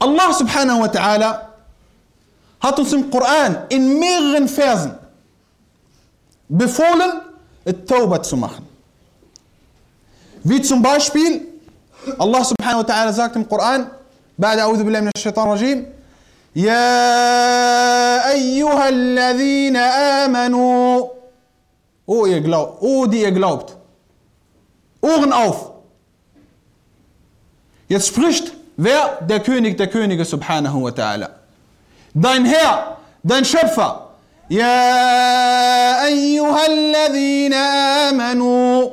Allah subhanahu wa ta'ala hat uns im Koran in mehreren Versen befohlen, Taubat zu machen. Wie zum Beispiel, Allah subhanahu wa ta'ala sagt im Koran, بعد أعوذ بالله من الشيطان الرجيم يا أيها الذين آمنوا Oh, ihr glaubt, oh, die ihr glaubt. Ohren auf. Jetzt spricht wer? Der König der Könige subhanahu wa ta'ala. Dein Herr, dein Schöpfer. يا أيها الذين آمنوا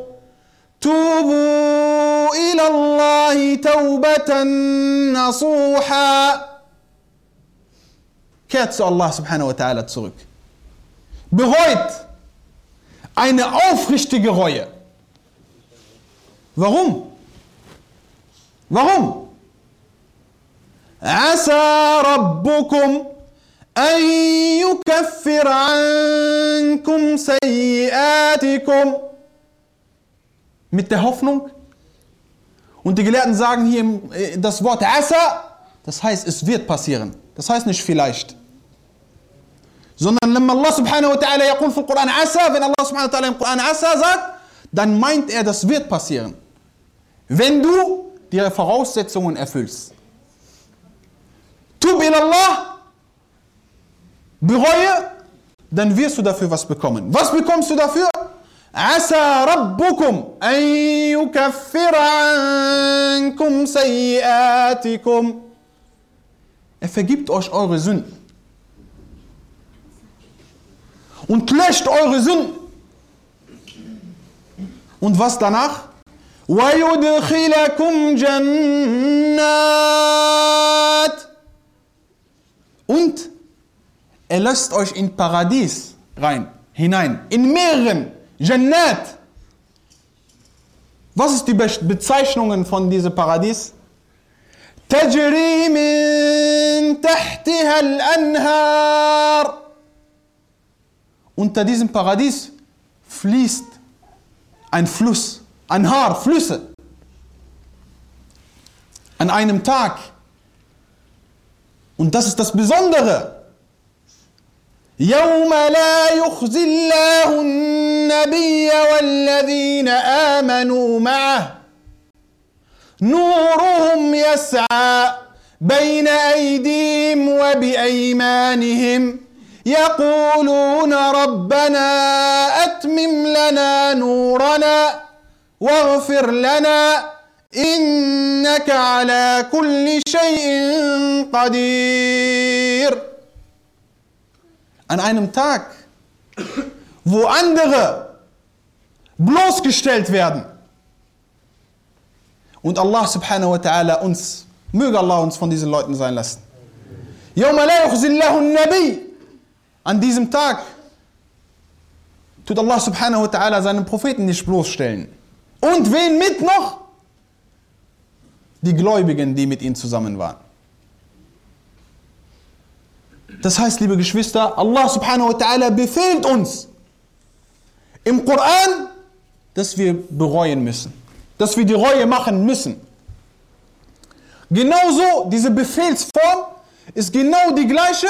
توبوا إلى الله توبة نصوحا Kehrt zu Allah subhanahu wa ta'ala zurück. Bereut eine aufrichtige Reue. Warum? Warum? عسى ربكم أن يكفر عنكم سيئاتكم mit der Hoffnung. Und die Gelehrten sagen hier das Wort Asa, das heißt, es wird passieren. Das heißt nicht vielleicht. Sondern wenn Allah subhanahu wa ta'ala yaqul fil Quran Asa, wenn Allah subhanahu wa ta'ala im Quran Asa sagt, dann meint er, das wird passieren. Wenn du die Voraussetzungen erfüllst. Tub in Allah, bereue, dann wirst du dafür was bekommen. Was bekommst du dafür? عسى ربكم أن يكفر عنكم سيئاتكم Er vergibt euch eure Sünden. Und löscht eure Sünden. Und was danach? ويدخلكم جنات Und er lässt euch in Paradies rein, hinein, in mehreren Jannat. Was ist die Bezeichnungen von diesem Paradies? تجري من تحتها الأنهار Unter diesem Paradies fließt ein Fluss, ein Haar, Flüsse. An einem Tag. Und das ist das Besondere. يوم لا يخزي الله النبي والذين آمنوا معه نورهم يسعى بين أيديهم وبأيمانهم يقولون ربنا أتمم لنا نورنا واغفر لنا إنك على كل شيء قدير An einem Tag, wo andere bloßgestellt werden und Allah subhanahu wa ta'ala uns, möge Allah uns von diesen Leuten sein lassen. يوم لا يخزي الله النبي An diesem Tag tut Allah subhanahu wa ta'ala seinen Propheten nicht bloßstellen. Und wen mit noch? Die Gläubigen, die mit ihm zusammen waren. Das heißt, liebe Geschwister, Allah subhanahu wa ta'ala befehlt uns im Koran, dass wir bereuen müssen, dass wir die Reue machen müssen. Genauso, diese Befehlsform ist genau die gleiche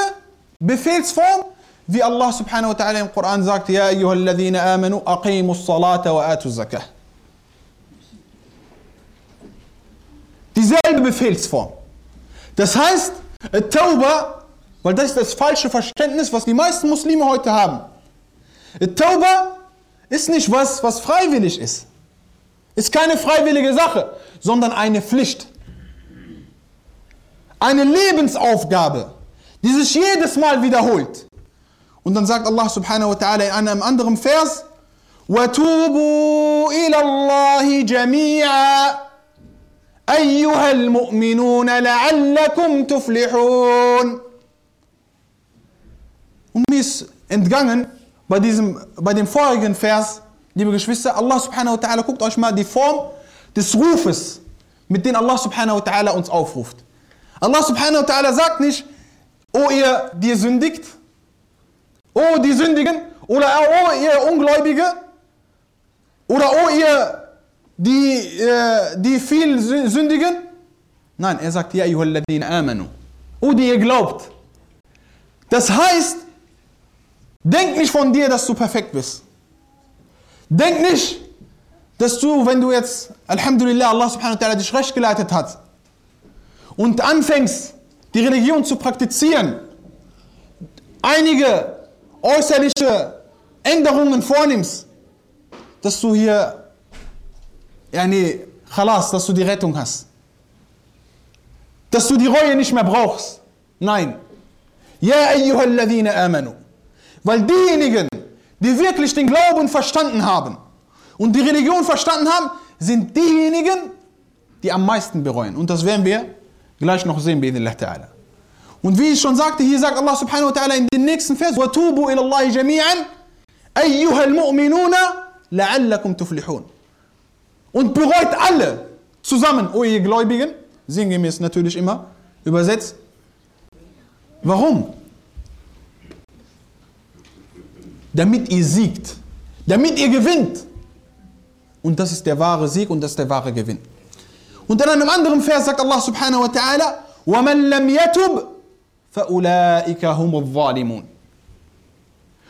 Befehlsform, wie Allah subhanahu wa ta'ala im Koran sagt, Ja ayyuhalladhina amanu aqimu salata wa atu zakah. Dieselbe Befehlsform. Das heißt, Tauba, weil das ist das falsche Verständnis, was die meisten Muslime heute haben. Tauba ist nicht was, was freiwillig ist. Ist keine freiwillige Sache, sondern eine Pflicht. Eine Lebensaufgabe, die sich jedes Mal wiederholt. Und dann sagt Allah subhanahu wa ta'ala in einem anderen Vers, وَتُوبُوا إِلَى اللَّهِ جَمِيعًا أَيُّهَا الْمُؤْمِنُونَ لَعَلَّكُمْ تُفْلِحُونَ Und mir ist entgangen bei, diesem, bei dem vorigen Vers, liebe Geschwister, Allah subhanahu wa ta'ala, guckt euch mal die Form des Rufes, mit dem Allah subhanahu wa ta'ala uns aufruft. Allah subhanahu wa ta'ala sagt nicht, oh ihr, die sündigt, oh die Sündigen, oder oh ihr Ungläubige, oder oh ihr, die, äh, die viel sündigen, Nein, er sagt, ja, amanu. Oh, die ihr glaubt. Das heißt, denk nicht von dir, dass du perfekt bist. Denk nicht, dass du, wenn du jetzt, Alhamdulillah, Allah subhanahu wa ta'ala dich recht geleitet hat und anfängst, die Religion zu praktizieren, einige äußerliche Änderungen vornimmst, dass du hier, ja nee, khalas, dass du die Rettung hast. Dass du die Reue nicht mehr brauchst. Nein. Ja, ayyuhalladhina amanu. Weil diejenigen, die wirklich den Glauben verstanden haben und die Religion verstanden haben, sind diejenigen, die am meisten bereuen. Und das werden wir gleich noch sehen, bi'idhnillah ta'ala. Und wie ich schon sagte, hier sagt Allah subhanahu wa ta'ala in den nächsten Vers, وَتُوبُوا إِلَى اللَّهِ جَمِيعًا أَيُّهَا الْمُؤْمِنُونَ لَعَلَّكُمْ تُفْلِحُونَ Und bereut alle zusammen, o ihr Gläubigen, sinngemäß natürlich immer, übersetzt. Warum? Damit ihr siegt, damit ihr gewinnt. Und das ist der wahre Sieg und das ist der wahre Gewinn. Und in einem anderen Vers sagt Allah subhanahu wa ta'ala, وَمَنْ لَمْ يَتُبْ فَأُولَٰئِكَ هُمُ الظَّالِمُونَ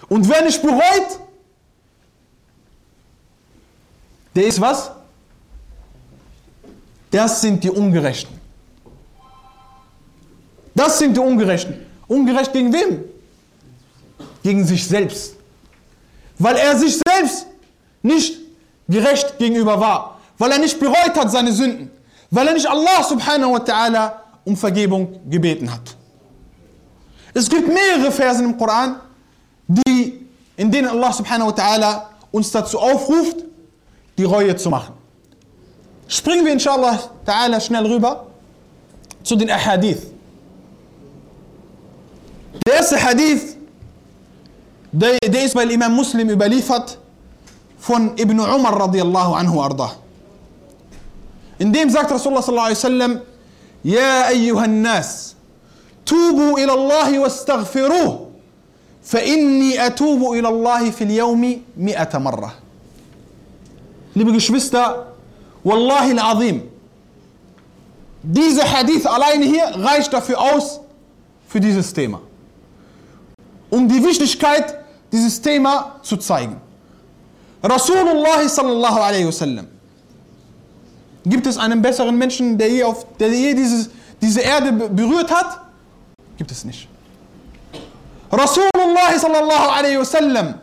Und wer nicht bereut, der ist was? Das sind die Ungerechten. Das sind die Ungerechten. Ungerecht gegen wem? Gegen sich selbst. Weil er sich selbst nicht gerecht gegenüber war. Weil er nicht bereut hat seine Sünden. Weil er nicht Allah subhanahu wa ta'ala um Vergebung gebeten hat. Es gibt mehrere Versen im Koran, in denen Allah subhanahu wa ta'ala uns dazu aufruft, die Reue zu machen. شبرينغ بي ان شاء الله تعالى شنو الغيبة؟ تصد الأحاديث. ياس حديث دي, دي اسمه الامام مسلم يبليفت فون ابن عمر رضي الله عنه وارضاه ان ديم زاكت رسول الله صلى الله عليه وسلم يا ايها الناس توبوا إلى الله واستغفروه فاني اتوب إلى الله في اليوم مئة مره اللي بيقول Wallahi al-Azim, dieser Hadith alleine hier reicht dafür aus, für dieses Thema. Um die Wichtigkeit dieses Thema zu zeigen. Rasulullah sallallahu alaihi wasallam Gibt es einen besseren Menschen, der je, auf, der je dieses, diese Erde berührt hat? Gibt es nicht. Rasulullah sallallahu alaihi wasallam,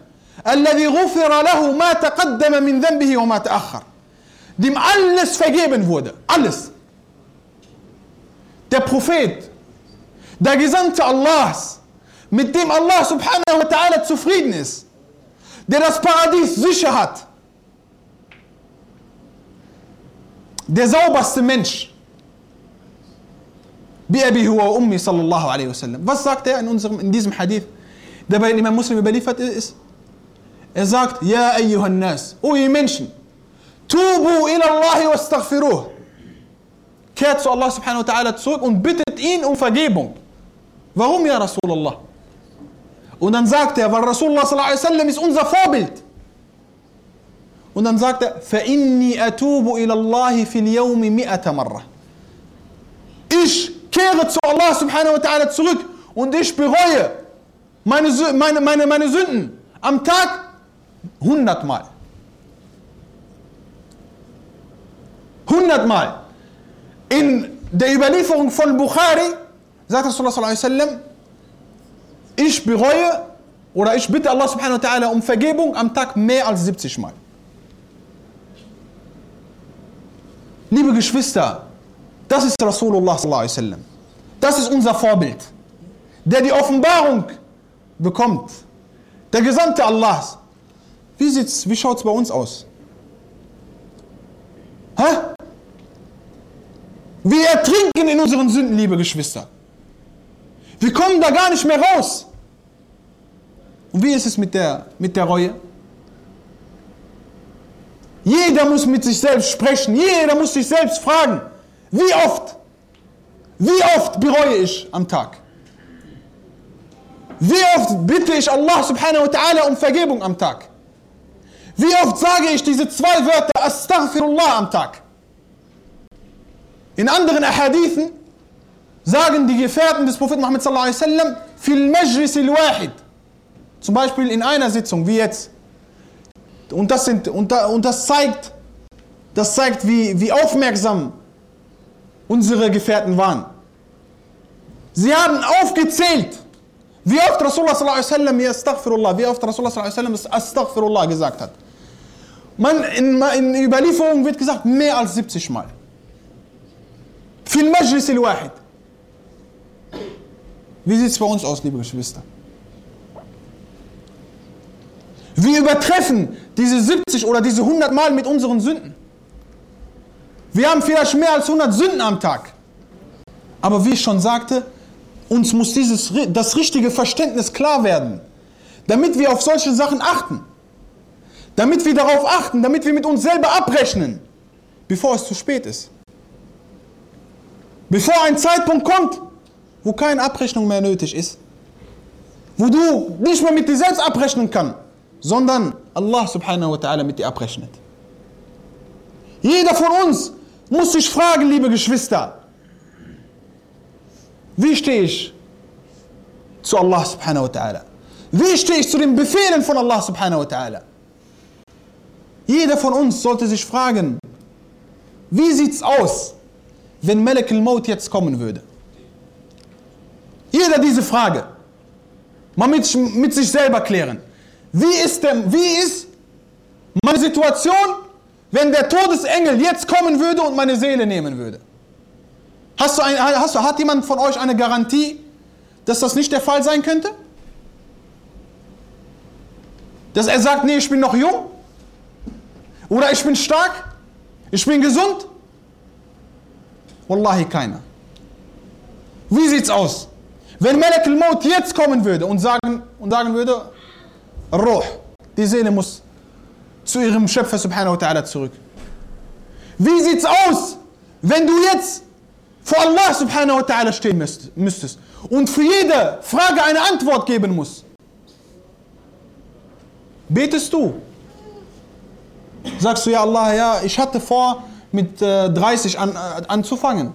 الذي غفر له ما تقدم من ذنبه وما تأخر. Dem alles vergeben wurde. Alles. Der Prophet, der Gesandte Allahs, mit dem Allah subhanahu wa ta'ala zufrieden ist, der das Paradies sicher hat, der sauberste Mensch. Bi'abi huwa ummi sallallahu alaihi wasallam. Was sagt er in, unserem, in diesem Hadith, der bei Imam Muslim überliefert ist? Er sagt, Ja ayyuhan nas, o ihr Menschen, tubu ila Allahi wastaghfiruh. Kehrt zu Allah subhanahu wa ta'ala zurück und bittet ihn um Vergebung. Warum ja Rasulullah? Und dann sagt er, weil Rasulullah sallallahu alaihi wasallam ist unser Vorbild. Und dann sagt er, فَإِنِّي أَتُوبُ إِلَى اللَّهِ فِي الْيَوْمِ مِئَةَ مَرَّةً Ich kehre zu Allah subhanahu wa ta'ala zurück und ich bereue meine, meine, meine, meine Sünden am Tag hundertmal. Hundertmal. In der Überlieferung von Bukhari sagt Rasulullah sallallahu alaihi wasallam, ich bereue oder ich bitte Allah subhanahu wa ta'ala um Vergebung am Tag mehr als 70 Mal. Liebe Geschwister, das ist Rasulullah sallallahu alaihi wasallam. Das ist unser Vorbild, der die Offenbarung bekommt. Der Gesandte Allahs. Wie sieht's, wie schaut's bei uns aus? Hä? Wir ertrinken in unseren Sünden, liebe Geschwister. Wir kommen da gar nicht mehr raus. Und wie ist es mit der, mit der Reue? Jeder muss mit sich selbst sprechen. Jeder muss sich selbst fragen, wie oft, wie oft bereue ich am Tag? Wie oft bitte ich Allah subhanahu wa ta'ala um Vergebung am Tag? Wie oft sage ich diese zwei Wörter Astaghfirullah am Tag? In anderen Ahadithen sagen die Gefährten des Propheten Muhammad sallallahu alaihi wasallam, fil majlis al-wahid. Zum Beispiel in einer Sitzung, wie jetzt. Und das, sind, und das zeigt, das zeigt wie, wie aufmerksam unsere Gefährten waren. Sie haben aufgezählt, wie oft Rasulullah sallallahu alaihi wasallam Astaghfirullah, wie oft Rasulullah sallallahu alaihi wasallam Astaghfirullah gesagt hat. Man, in, in Überlieferung wird gesagt, mehr als 70 Mal. Fil Majlis al-Wahid. Wie sieht es bei uns aus, liebe Geschwister? Wir übertreffen diese 70 oder diese 100 Mal mit unseren Sünden. Wir haben vielleicht mehr als 100 Sünden am Tag. Aber wie ich schon sagte, uns muss dieses, das richtige Verständnis klar werden, damit wir auf solche Sachen achten. Damit wir darauf achten, damit wir mit uns selber abrechnen, bevor es zu spät ist. Bevor ein Zeitpunkt kommt, wo keine Abrechnung mehr nötig ist, wo du nicht mehr mit dir selbst abrechnen kannst, sondern Allah subhanahu wa ta'ala mit dir abrechnet. Jeder von uns muss sich fragen, liebe Geschwister, wie stehe ich zu Allah subhanahu wa ta'ala? Wie stehe ich zu den Befehlen von Allah subhanahu wa ta'ala? Jeder von uns sollte sich fragen, wie sieht es aus, wenn Malak al-Maut jetzt kommen würde? Jeder diese Frage. Mal mit, mit sich selber klären. Wie ist, der, wie ist meine Situation, wenn der Todesengel jetzt kommen würde und meine Seele nehmen würde? Hast du ein, hast hat jemand von euch eine Garantie, dass das nicht der Fall sein könnte? Dass er sagt, nee, ich bin noch jung? Oder ich bin stark? Ich bin gesund? Wallahi keiner. Wie sieht's aus? Wenn Malak al-Maut jetzt kommen würde und sagen, und sagen würde, Ruh, die Seele muss zu ihrem Schöpfer subhanahu wa ta'ala zurück. Wie sieht's aus, wenn du jetzt vor Allah subhanahu wa ta'ala stehen müsstest und für jede Frage eine Antwort geben musst? Betest du? Sagst du, ja Allah, ja, ich hatte vor, mit äh, 30 an, äh, anzufangen.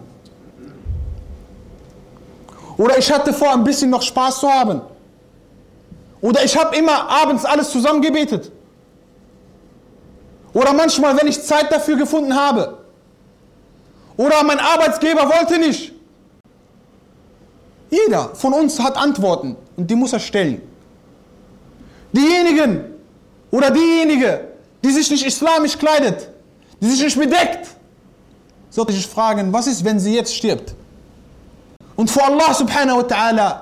Oder ich hatte vor, ein bisschen noch Spaß zu haben. Oder ich habe immer abends alles zusammengebetet. Oder manchmal, wenn ich Zeit dafür gefunden habe. Oder mein Arbeitsgeber wollte nicht. Jeder von uns hat Antworten und die muss er stellen. Diejenigen oder diejenige, die sich nicht islamisch kleidet, die sich nicht bedeckt, sollte sich fragen, was ist, wenn sie jetzt stirbt? und vor Allah subhanahu wa ta'ala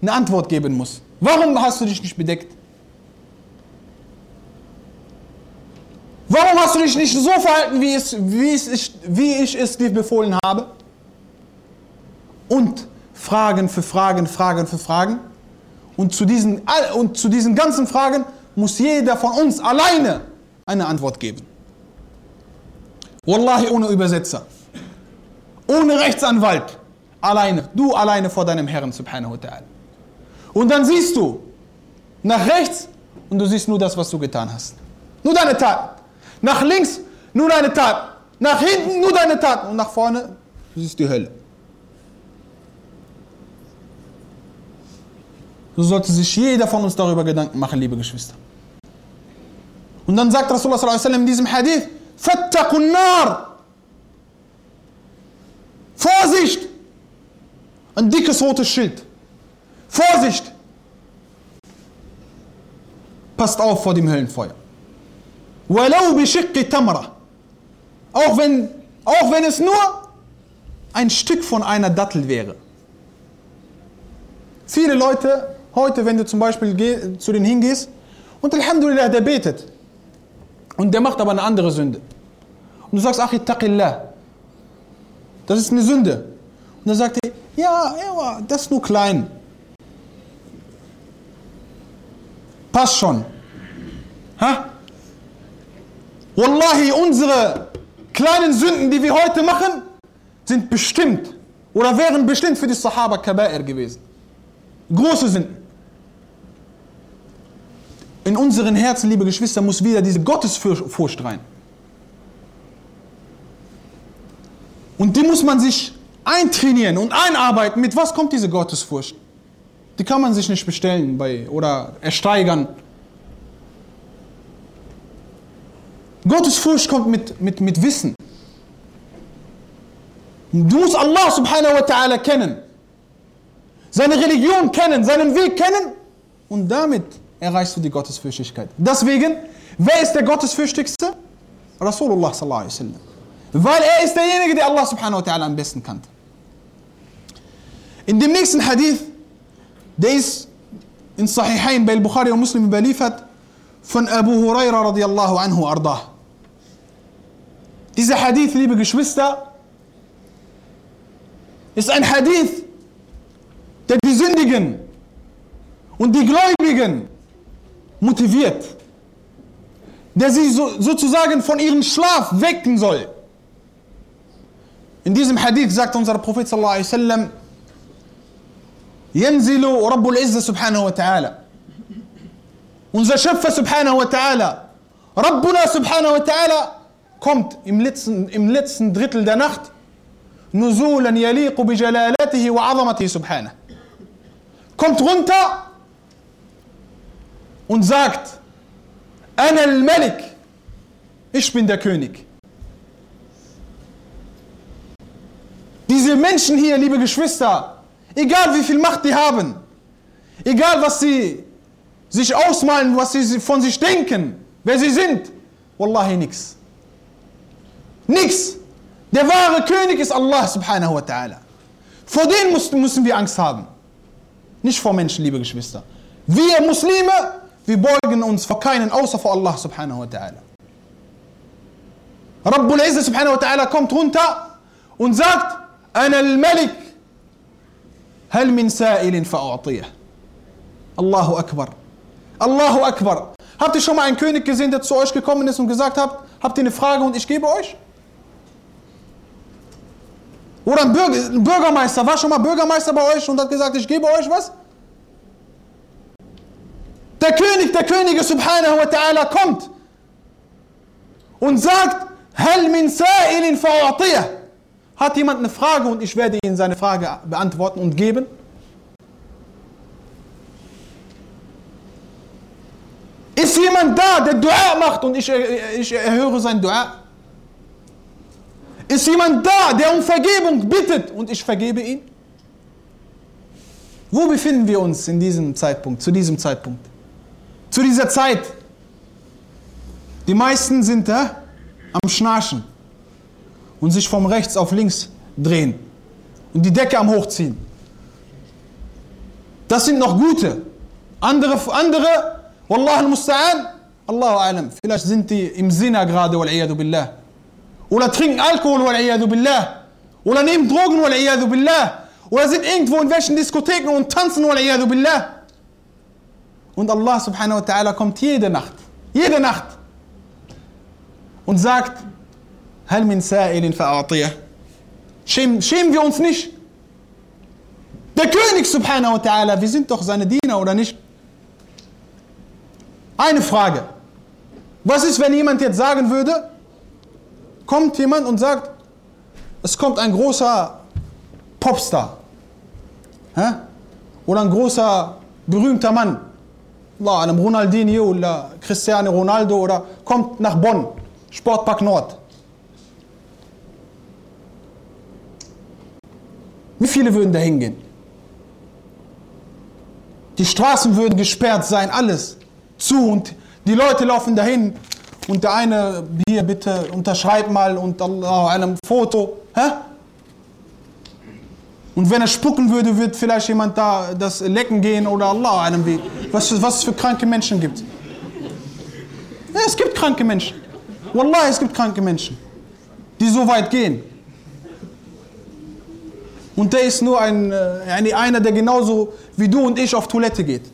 eine Antwort geben muss. Warum hast du dich nicht bedeckt? Warum hast du dich nicht so verhalten, wie, es, wie, es, wie ich es dir befohlen habe? Und Fragen für Fragen, Fragen für Fragen. Und zu diesen, und zu diesen ganzen Fragen muss jeder von uns alleine eine Antwort geben. Wallahi ohne Übersetzer, ohne Rechtsanwalt, Alleine, du alleine vor deinem Herrn, subhanahu wa ta'ala. Und dann siehst du nach rechts und du siehst nur das, was du getan hast. Nur deine Taten. Nach links nur deine Taten. Nach hinten nur deine Taten. Und nach vorne, du siehst die Hölle. So sollte sich jeder von uns darüber Gedanken machen, liebe Geschwister. Und dann sagt Rasulullah in diesem Hadith, Fattaqun. Vorsicht! Ein dickes rotes Schild. Vorsicht! Passt auf vor dem Höllenfeuer. Auch wenn, auch wenn es nur ein Stück von einer Dattel wäre. Viele Leute, heute, wenn du zum Beispiel zu denen hingehst, und Alhamdulillah, der betet. Und der macht aber eine andere Sünde. Und du sagst, ach, taqillah. Das ist eine Sünde. Und dann sagt er, ja, ja, das ist nur klein. Passt schon. Ha? Wallahi, unsere kleinen Sünden, die wir heute machen, sind bestimmt oder wären bestimmt für die Sahaba Kaba'ir gewesen. Große Sünden. In unseren Herzen, liebe Geschwister, muss wieder diese Gottesfurcht rein. Und die muss man sich eintrainieren und einarbeiten. Mit was kommt diese Gottesfurcht? Die kann man sich nicht bestellen bei, oder ersteigern. Gottesfurcht kommt mit, mit, mit Wissen. Du musst Allah subhanahu wa ta'ala kennen. Seine Religion kennen, seinen Weg kennen. Und damit erreichst du die Gottesfürchtigkeit. Deswegen, wer ist der Gottesfürchtigste? Rasulullah sallallahu alaihi wasallam. Weil er ist derjenige, der Allah subhanahu wa ta'ala am besten kannte. In dem nächsten Hadith, der ist in Sahihain bei Bukhari und Muslim überliefert, von Abu Huraira radiallahu anhu ardah. Dieser Hadith, liebe Geschwister, ist ein Hadith, der die Sündigen und die Gläubigen motiviert, der sie so, sozusagen von ihrem Schlaf wecken soll. In diesem Hadith sagt unser Prophet sallallahu alaihi wasallam: "Yanzilu Rabbul Izza subhanahu wa ta'ala." Unser Schöpfer subhanahu wa ta'ala, Rabbuna subhanahu wa ta'ala kommt im letzten, im letzten Drittel der Nacht نزولا يليق بجلالته وعظمته سبحانه kommt runter und sagt أنا الملك ich bin der König diese Menschen hier liebe Geschwister egal wie viel Macht die haben egal was sie sich ausmalen was sie von sich denken wer sie sind Wallahi nix nix der wahre König ist Allah subhanahu wa ta'ala. Vor denen müssen wir Angst haben. Nicht vor Menschen, liebe Geschwister. Wir Muslime, wir beugen uns vor keinen außer vor Allah subhanahu wa ta'ala. Rabbul Izzah subhanahu wa ta'ala kommt runter und sagt, Ana al-Malik, hal min sa'ilin fa'u'tiyah. Allahu Akbar. Allahu Akbar. Habt ihr schon mal einen König gesehen, der zu euch gekommen ist und gesagt hat, habt ihr eine Frage und ich gebe euch? Oder ein, Bürger, ein Bürgermeister, war schon mal Bürgermeister bei euch und hat gesagt, ich gebe euch was? Der König der Könige subhanahu wa ta'ala kommt und sagt, Hal min sa'ilin. Hat jemand eine Frage und ich werde Ihnen seine Frage beantworten und geben? Ist jemand da, der Dua macht und ich, ich erhöre sein Dua? Ist jemand da, der um Vergebung bittet und ich vergebe ihn? Wo befinden wir uns in diesem Zeitpunkt, zu diesem Zeitpunkt? Zu dieser Zeit. Die meisten sind da am Schnarchen und sich vom rechts auf links drehen und die Decke am Hochziehen. Das sind noch gute. Andere, andere, Wallah al-Musta'an, Allahu alam, vielleicht sind die im Sinna gerade, billah. Oder trinken Alkohol, wal billah. Oder nehmen Drogen, wal billah. Oder sind irgendwo in welchen Diskotheken und tanzen, wal billah. Und Allah subhanahu wa ta'ala kommt jede Nacht, jede Nacht und sagt, Hal min sa'ilin fa'atiyah. Schämen, schämen wir uns nicht? Der König subhanahu wa ta'ala, wir sind doch seine Diener oder nicht? Eine Frage. Was ist, wenn jemand jetzt sagen würde, kommt jemand und sagt, es kommt ein großer Popstar hä? oder ein großer berühmter Mann, einem Ronaldinho oder Cristiano Ronaldo oder kommt nach Bonn, Sportpark Nord. Wie viele würden da hingehen? Die Straßen würden gesperrt sein, alles zu und die Leute laufen dahin und der eine, hier bitte unterschreib mal und Allah, einem Foto. Hä? Und wenn er spucken würde, wird vielleicht jemand da das lecken gehen oder Allah einem wie. Was, was es für kranke Menschen gibt. Ja, es gibt kranke Menschen. Wallah, es gibt kranke Menschen, die so weit gehen. Und der ist nur ein, äh, einer, der genauso wie du und ich auf Toilette geht.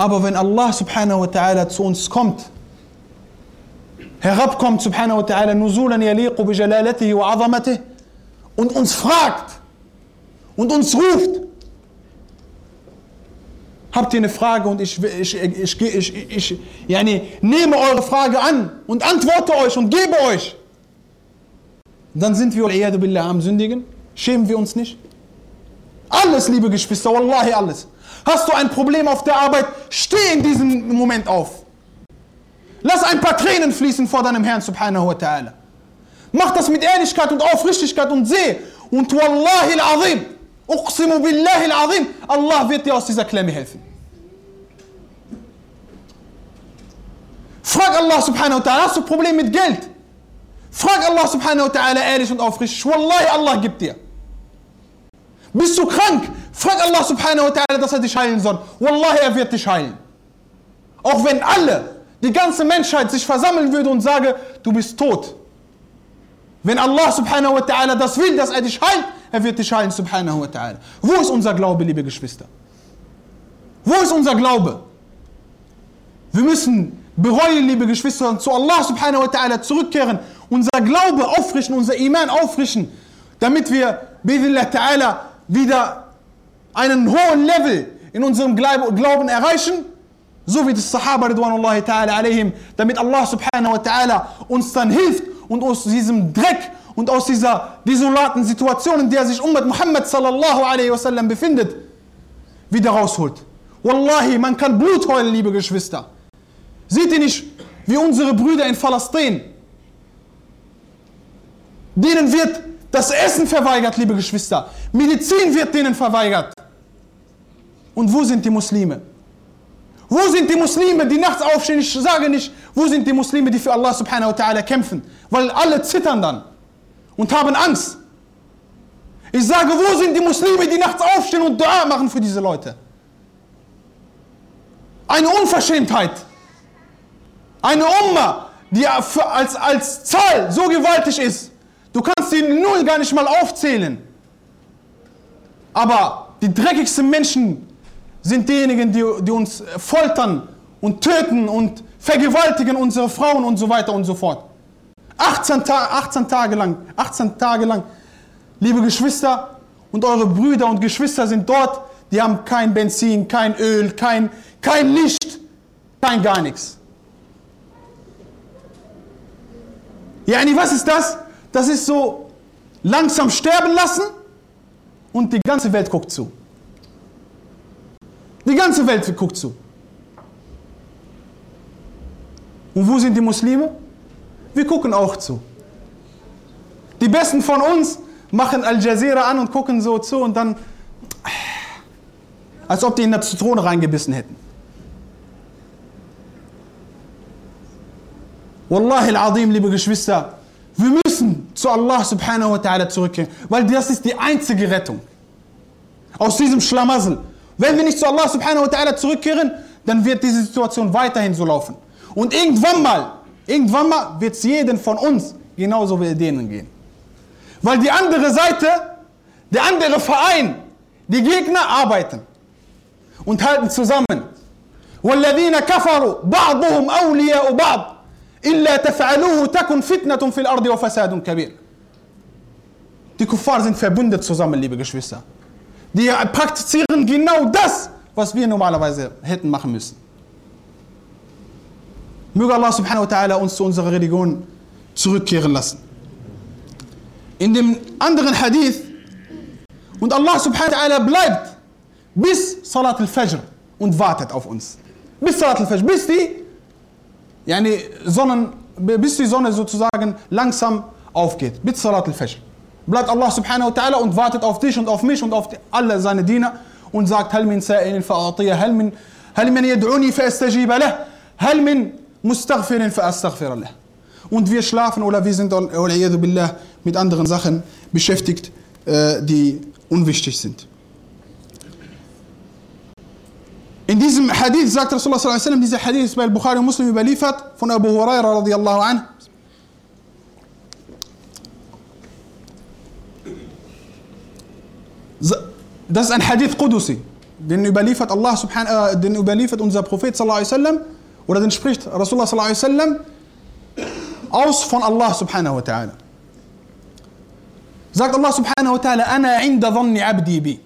Aber wenn Allah subhanahu wa ta'ala zu uns kommt, herabkommt subhanahu wa ta'ala nuzulan yaliqu bi jalalatihi wa azamatih und uns fragt und uns ruft, Habt ihr eine Frage und ich, ich, ich, ich, ich, ich yani, nehme eure Frage an und antworte euch und gebe euch. Dann sind wir billah, am Sündigen. Schämen wir uns nicht? Alles, liebe Geschwister, wallahi alles. Hast du ein Problem auf der Arbeit, steh in diesem Moment auf. Lass ein paar Tränen fließen vor deinem Herrn subhanahu wa ta'ala. Mach das mit Ehrlichkeit und Aufrichtigkeit und seh. Und wallahi al-azim, uqsimu billahi al-azim, Allah wird dir aus dieser Klemme helfen. Frag Allah subhanahu wa ta'ala, hast du Problem mit Geld? Frag Allah subhanahu wa ta'ala ehrlich und aufrichtig. Wallahi, Allah gibt dir. Bist du krank? Frag Allah subhanahu wa ta'ala, dass er dich heilen soll. Wallahi, er wird dich heilen. Auch wenn alle, die ganze Menschheit sich versammeln würde und sage, du bist tot. Wenn Allah subhanahu wa ta'ala das will, dass er dich heilt, er wird dich heilen subhanahu wa ta'ala. Wo ist unser Glaube, liebe Geschwister? Wo ist unser Glaube? Wir müssen bereuen, liebe Geschwister, und zu Allah subhanahu wa ta'ala zurückkehren, unser Glaube auffrischen, unser Iman auffrischen, damit wir, bidillah ta'ala, wieder einen hohen Level in unserem Glauben erreichen, so wie das Sahaba Ridwanullahi ta'ala alayhim, damit Allah subhanahu wa ta'ala uns dann hilft und aus diesem Dreck und aus dieser desolaten Situation, in der sich Ummat Muhammad sallallahu alaihi wasallam befindet, wieder rausholt. Wallahi, man kann Blut heulen, liebe Geschwister. Seht ihr nicht, wie unsere Brüder in Palästina, denen wird das Essen verweigert, liebe Geschwister. Medizin wird denen verweigert. Und wo sind die Muslime? Wo sind die Muslime, die nachts aufstehen? Ich sage nicht, wo sind die Muslime, die für Allah subhanahu wa ta'ala kämpfen? Weil alle zittern dann und haben Angst. Ich sage, wo sind die Muslime, die nachts aufstehen und Dua machen für diese Leute? Eine Unverschämtheit. Eine Umma, die als, als Zahl so gewaltig ist. Du kannst die Null gar nicht mal aufzählen. Aber die dreckigsten Menschen sind diejenigen, die, die uns foltern und töten und vergewaltigen unsere Frauen und so weiter und so fort. 18, Ta 18 Tage lang, 18 Tage lang, liebe Geschwister und eure Brüder und Geschwister sind dort, die haben kein Benzin, kein Öl, kein, kein Licht, kein gar nichts. Yani, was ist das? Das ist so langsam sterben lassen und die ganze Welt guckt zu. Die ganze Welt guckt zu. Und wo sind die Muslime? Wir gucken auch zu. Die Besten von uns machen Al Jazeera an und gucken so zu und dann, als ob die in der Zitrone reingebissen hätten. Wallahi al-Azim, liebe Geschwister, wir müssen zu Allah subhanahu wa ta'ala zurückkehren, weil das ist die einzige Rettung. Aus diesem Schlamassel. Wenn wir nicht zu Allah subhanahu wa ta'ala zurückkehren, dann wird diese Situation weiterhin so laufen. Und irgendwann mal, irgendwann mal wird es jedem von uns genauso wie denen gehen. Weil die andere Seite, der andere Verein, die Gegner arbeiten und halten zusammen. والذين كفروا بعضهم أولياء بعض إلا تفعلوه تكن فتنة في الأرض وفساد كبير. Die Kuffar sind verbündet zusammen, liebe Geschwister. Die praktizieren genau das, was wir normalerweise hätten machen müssen. Möge Allah subhanahu wa ta'ala uns zu unserer Religion zurückkehren lassen. In dem anderen Hadith, und Allah subhanahu wa ta'ala bleibt bis Salat al-Fajr und wartet auf uns. Bis Salat al-Fajr, bis die yani Sonnen, bis die Sonne sozusagen langsam aufgeht, bis Salat al-Fajr. Bleibt Allah subhanahu wa ta'ala und wartet auf dich und auf mich und auf die, alle seine Diener und sagt, هل من سائل فأعطيه هل من هل من يدعوني فأستجيب له هل من مستغفر فأستغفر له und wir schlafen oder wir sind billah, mit anderen Sachen beschäftigt, äh, die unwichtig sind. In diesem Hadith sagt Rasulullah sallallahu alaihi wasallam, dieser Hadith ist bei Bukhari und Muslim überliefert von Abu Huraira radiallahu anh. Das ist ein Hadith Qudusi, den überliefert Allah subhanahu, äh, den überliefert unser Prophet sallallahu alaihi wasallam oder den spricht Rasulullah sallallahu alaihi wasallam aus von Allah subhanahu wa ta'ala. Sagt Allah subhanahu wa ta'ala, Ana inda dhanni abdi bi.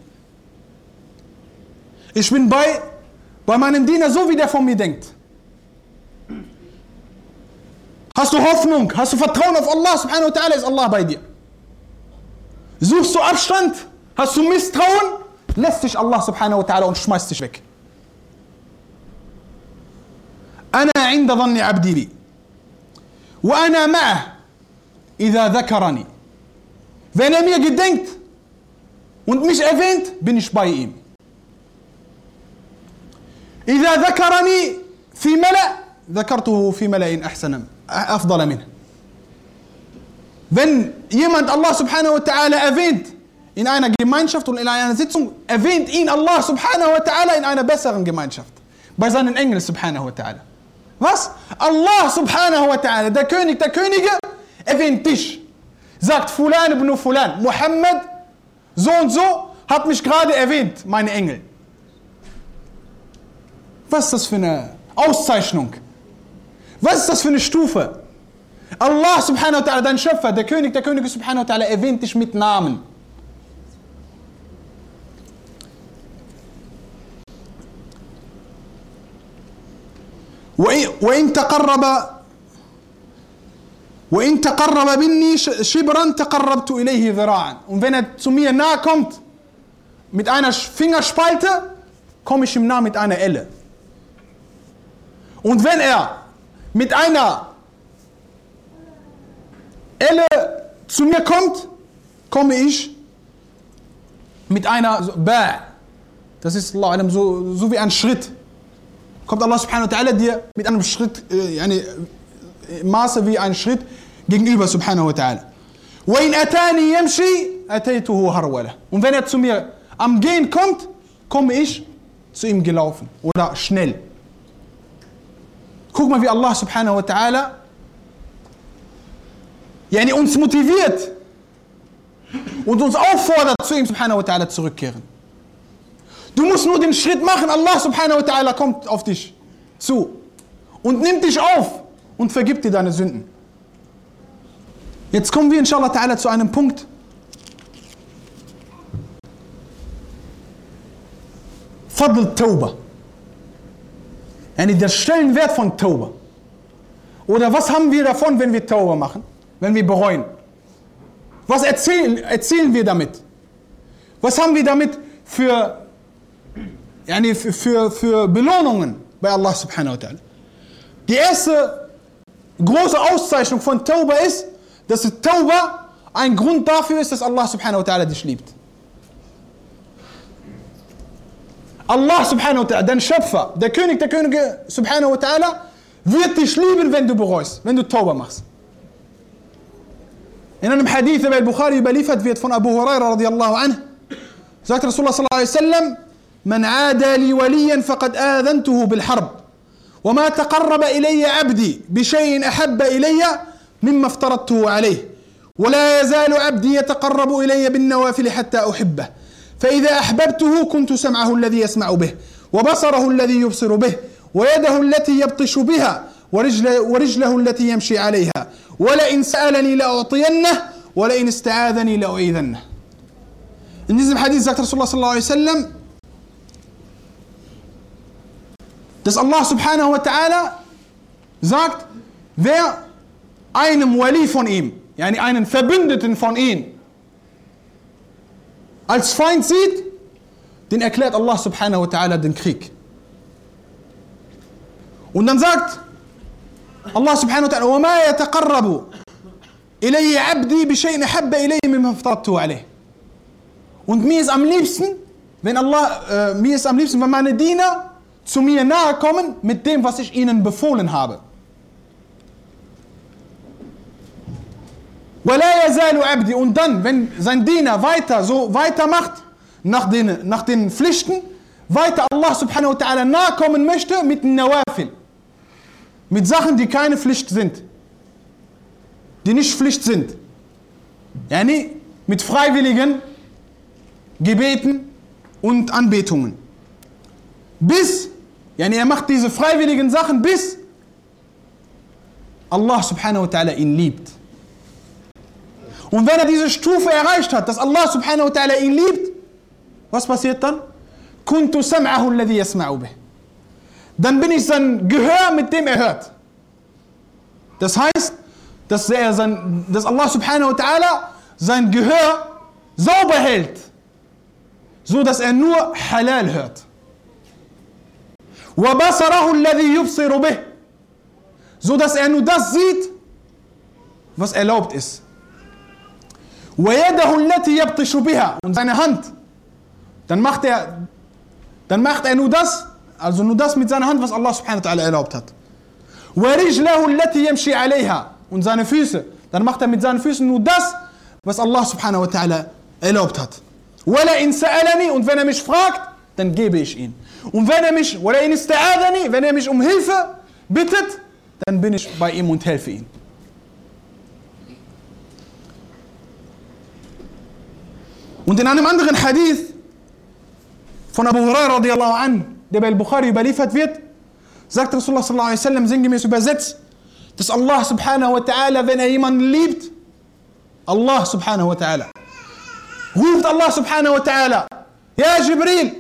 Ich bin bei bei meinem Diener so, wie der von mir denkt? Hast du Hoffnung? Hast du Vertrauen auf Allah subhanahu wa ta'ala? Ist Allah bei dir? Suchst du Abstand? Hast du Misstrauen? Lässt dich Allah subhanahu wa ta'ala und schmeißt dich weg. أنا عند ظن عبدي بي وأنا معه إذا ذكرني Wenn er mir gedenkt und mich erwähnt, bin ich bei ihm. إذا ذكرني في ملأ ذكرته في ملأ أحسن أفضل منه. Wenn jemand Allah subhanahu wa ta'ala erwähnt in einer Gemeinschaft und in einer Sitzung, erwähnt ihn Allah subhanahu wa ta'ala in einer besseren Gemeinschaft. Bei seinen Engeln subhanahu wa ta'ala. Was? Allah subhanahu wa ta'ala, der König der Könige, erwähnt dich. Sagt Fulan ibn Fulan, Muhammad, so und so, hat mich gerade erwähnt, meine Engel. Was ist das für eine Auszeichnung? Was ist das für eine Stufe? Allah subhanahu wa ta'ala, dein Schöpfer, der König der Könige subhanahu wa ta'ala, erwähnt dich mit Namen. وإن تقرب وإن تقرب مني شبرا تقربت إليه ذراعا und wenn er zu mir nahe kommt mit einer Fingerspalte komme ich ihm nah mit einer Elle und wenn er mit einer Elle zu mir kommt komme ich mit einer Ba das ist so, so wie ein Schritt kommt Allah subhanahu wa ta'ala dir mit einem Schritt, äh, eine, äh, Maße wie ein Schritt gegenüber subhanahu wa ta'ala. وَإِنْ أَتَانِي يَمْشِي أَتَيْتُهُ هَرْوَلَةً Und wenn er zu mir am Gehen kommt, komme ich zu ihm gelaufen oder schnell. Guck mal, wie Allah subhanahu wa ta'ala yani uns motiviert und uns auffordert, zu ihm subhanahu wa ta'ala zurückkehren. Du musst nur den Schritt machen, Allah subhanahu wa ta'ala kommt auf dich zu und nimmt dich auf und vergibt dir deine Sünden. Jetzt kommen wir inshallah ta'ala zu einem Punkt. Fadl Tauba. Yani der Stellenwert von Tauba. Oder was haben wir davon, wenn wir Tauba machen? Wenn wir bereuen? Was erzählen, erzählen wir damit? Was haben wir damit für yani für, für Belohnungen bei Allah subhanahu wa ta'ala. Die erste große Auszeichnung von Tauba ist, dass Tauba ein Grund dafür ist, dass Allah subhanahu wa ta'ala dich liebt. Allah subhanahu wa ta'ala, dein Schöpfer, der König der Könige subhanahu wa ta'ala, wird dich lieben, wenn du bereust, wenn du Tauba machst. In einem Hadith, der bei Bukhari überliefert wird von Abu Huraira radiallahu anhu, sagt Rasulullah sallallahu alaihi wasallam, من عادى لي وليا فقد آذنته بالحرب وما تقرب إلي عبدي بشيء أحب إلي مما افترضته عليه ولا يزال عبدي يتقرب إلي بالنوافل حتى أحبه فإذا أحببته كنت سمعه الذي يسمع به وبصره الذي يبصر به ويده التي يبطش بها ورجل ورجله التي يمشي عليها. ولئن سألني لأعطينه ولئن استعاذني لأعيذنه. نزم حديث ذكر رسول الله صلى الله عليه وسلم دس الله سبحانه وتعالى sagt wer einem Wali von ihm yani einen Verbündeten von ihm als Feind sieht, den erklärt Allah subhanahu wa ta'ala den Krieg. Und dann sagt Allah subhanahu wa ta'ala, وَمَا يَتَقَرَّبُ إِلَيَّ عَبْدِي بِشَيْءٍ حَبَّ إِلَيَّ مِمَّا افْتَرَضْتُ عَلَيْهِ Und mir ist am liebsten, wenn Allah, äh, mir ist am liebsten, wenn meine Diener zu mir nahe kommen mit dem, was ich ihnen befohlen habe. Und dann, wenn sein Diener weiter so weitermacht, nach den, nach den Pflichten, weiter Allah subhanahu wa ta'ala nahe kommen möchte mit Nawafil. Mit Sachen, die keine Pflicht sind. Die nicht Pflicht sind. Yani mit freiwilligen Gebeten und Anbetungen. Bis Yani er macht diese freiwilligen Sachen, bis Allah subhanahu wa ta'ala ihn liebt. Und wenn er diese Stufe erreicht hat, dass Allah subhanahu wa ta'ala ihn liebt, was passiert dann? Kuntu sam'ahu alladhi yasma'u bih. dann bin ich sein Gehör, mit dem er hört. Das heißt, dass, er sein, dass Allah subhanahu wa ta'ala sein Gehör sauber hält, so dass er nur Halal hört. وَبَصَرَهُ الَّذِي يُبْصِرُ بِهِ So dass er nur das sieht, was erlaubt ist. Und seine Hand. Dann macht er, dann macht er nur das, also nur das mit seiner Hand, was Allah subhanahu wa ta'ala erlaubt hat. Und seine Füße. Dann macht er mit seinen Füßen nur das, was Allah subhanahu wa ta'ala erlaubt hat. Und wenn er mich fragt, dann gebe ich ihn. Und wenn er mich, wenn er mich um Hilfe bittet, dann bin ich bei ihm und helfe ihm. Und in einem anderen Hadith von Abu Hurairah radiallahu an, der bei Al-Bukhari überliefert wird, sagt Rasulullah sallallahu alaihi wasallam sinngemäß übersetzt, dass Allah subhanahu wa ta'ala, wenn er jemanden liebt, Allah subhanahu wa ta'ala, ruft Allah subhanahu wa ta'ala, Ja Jibril,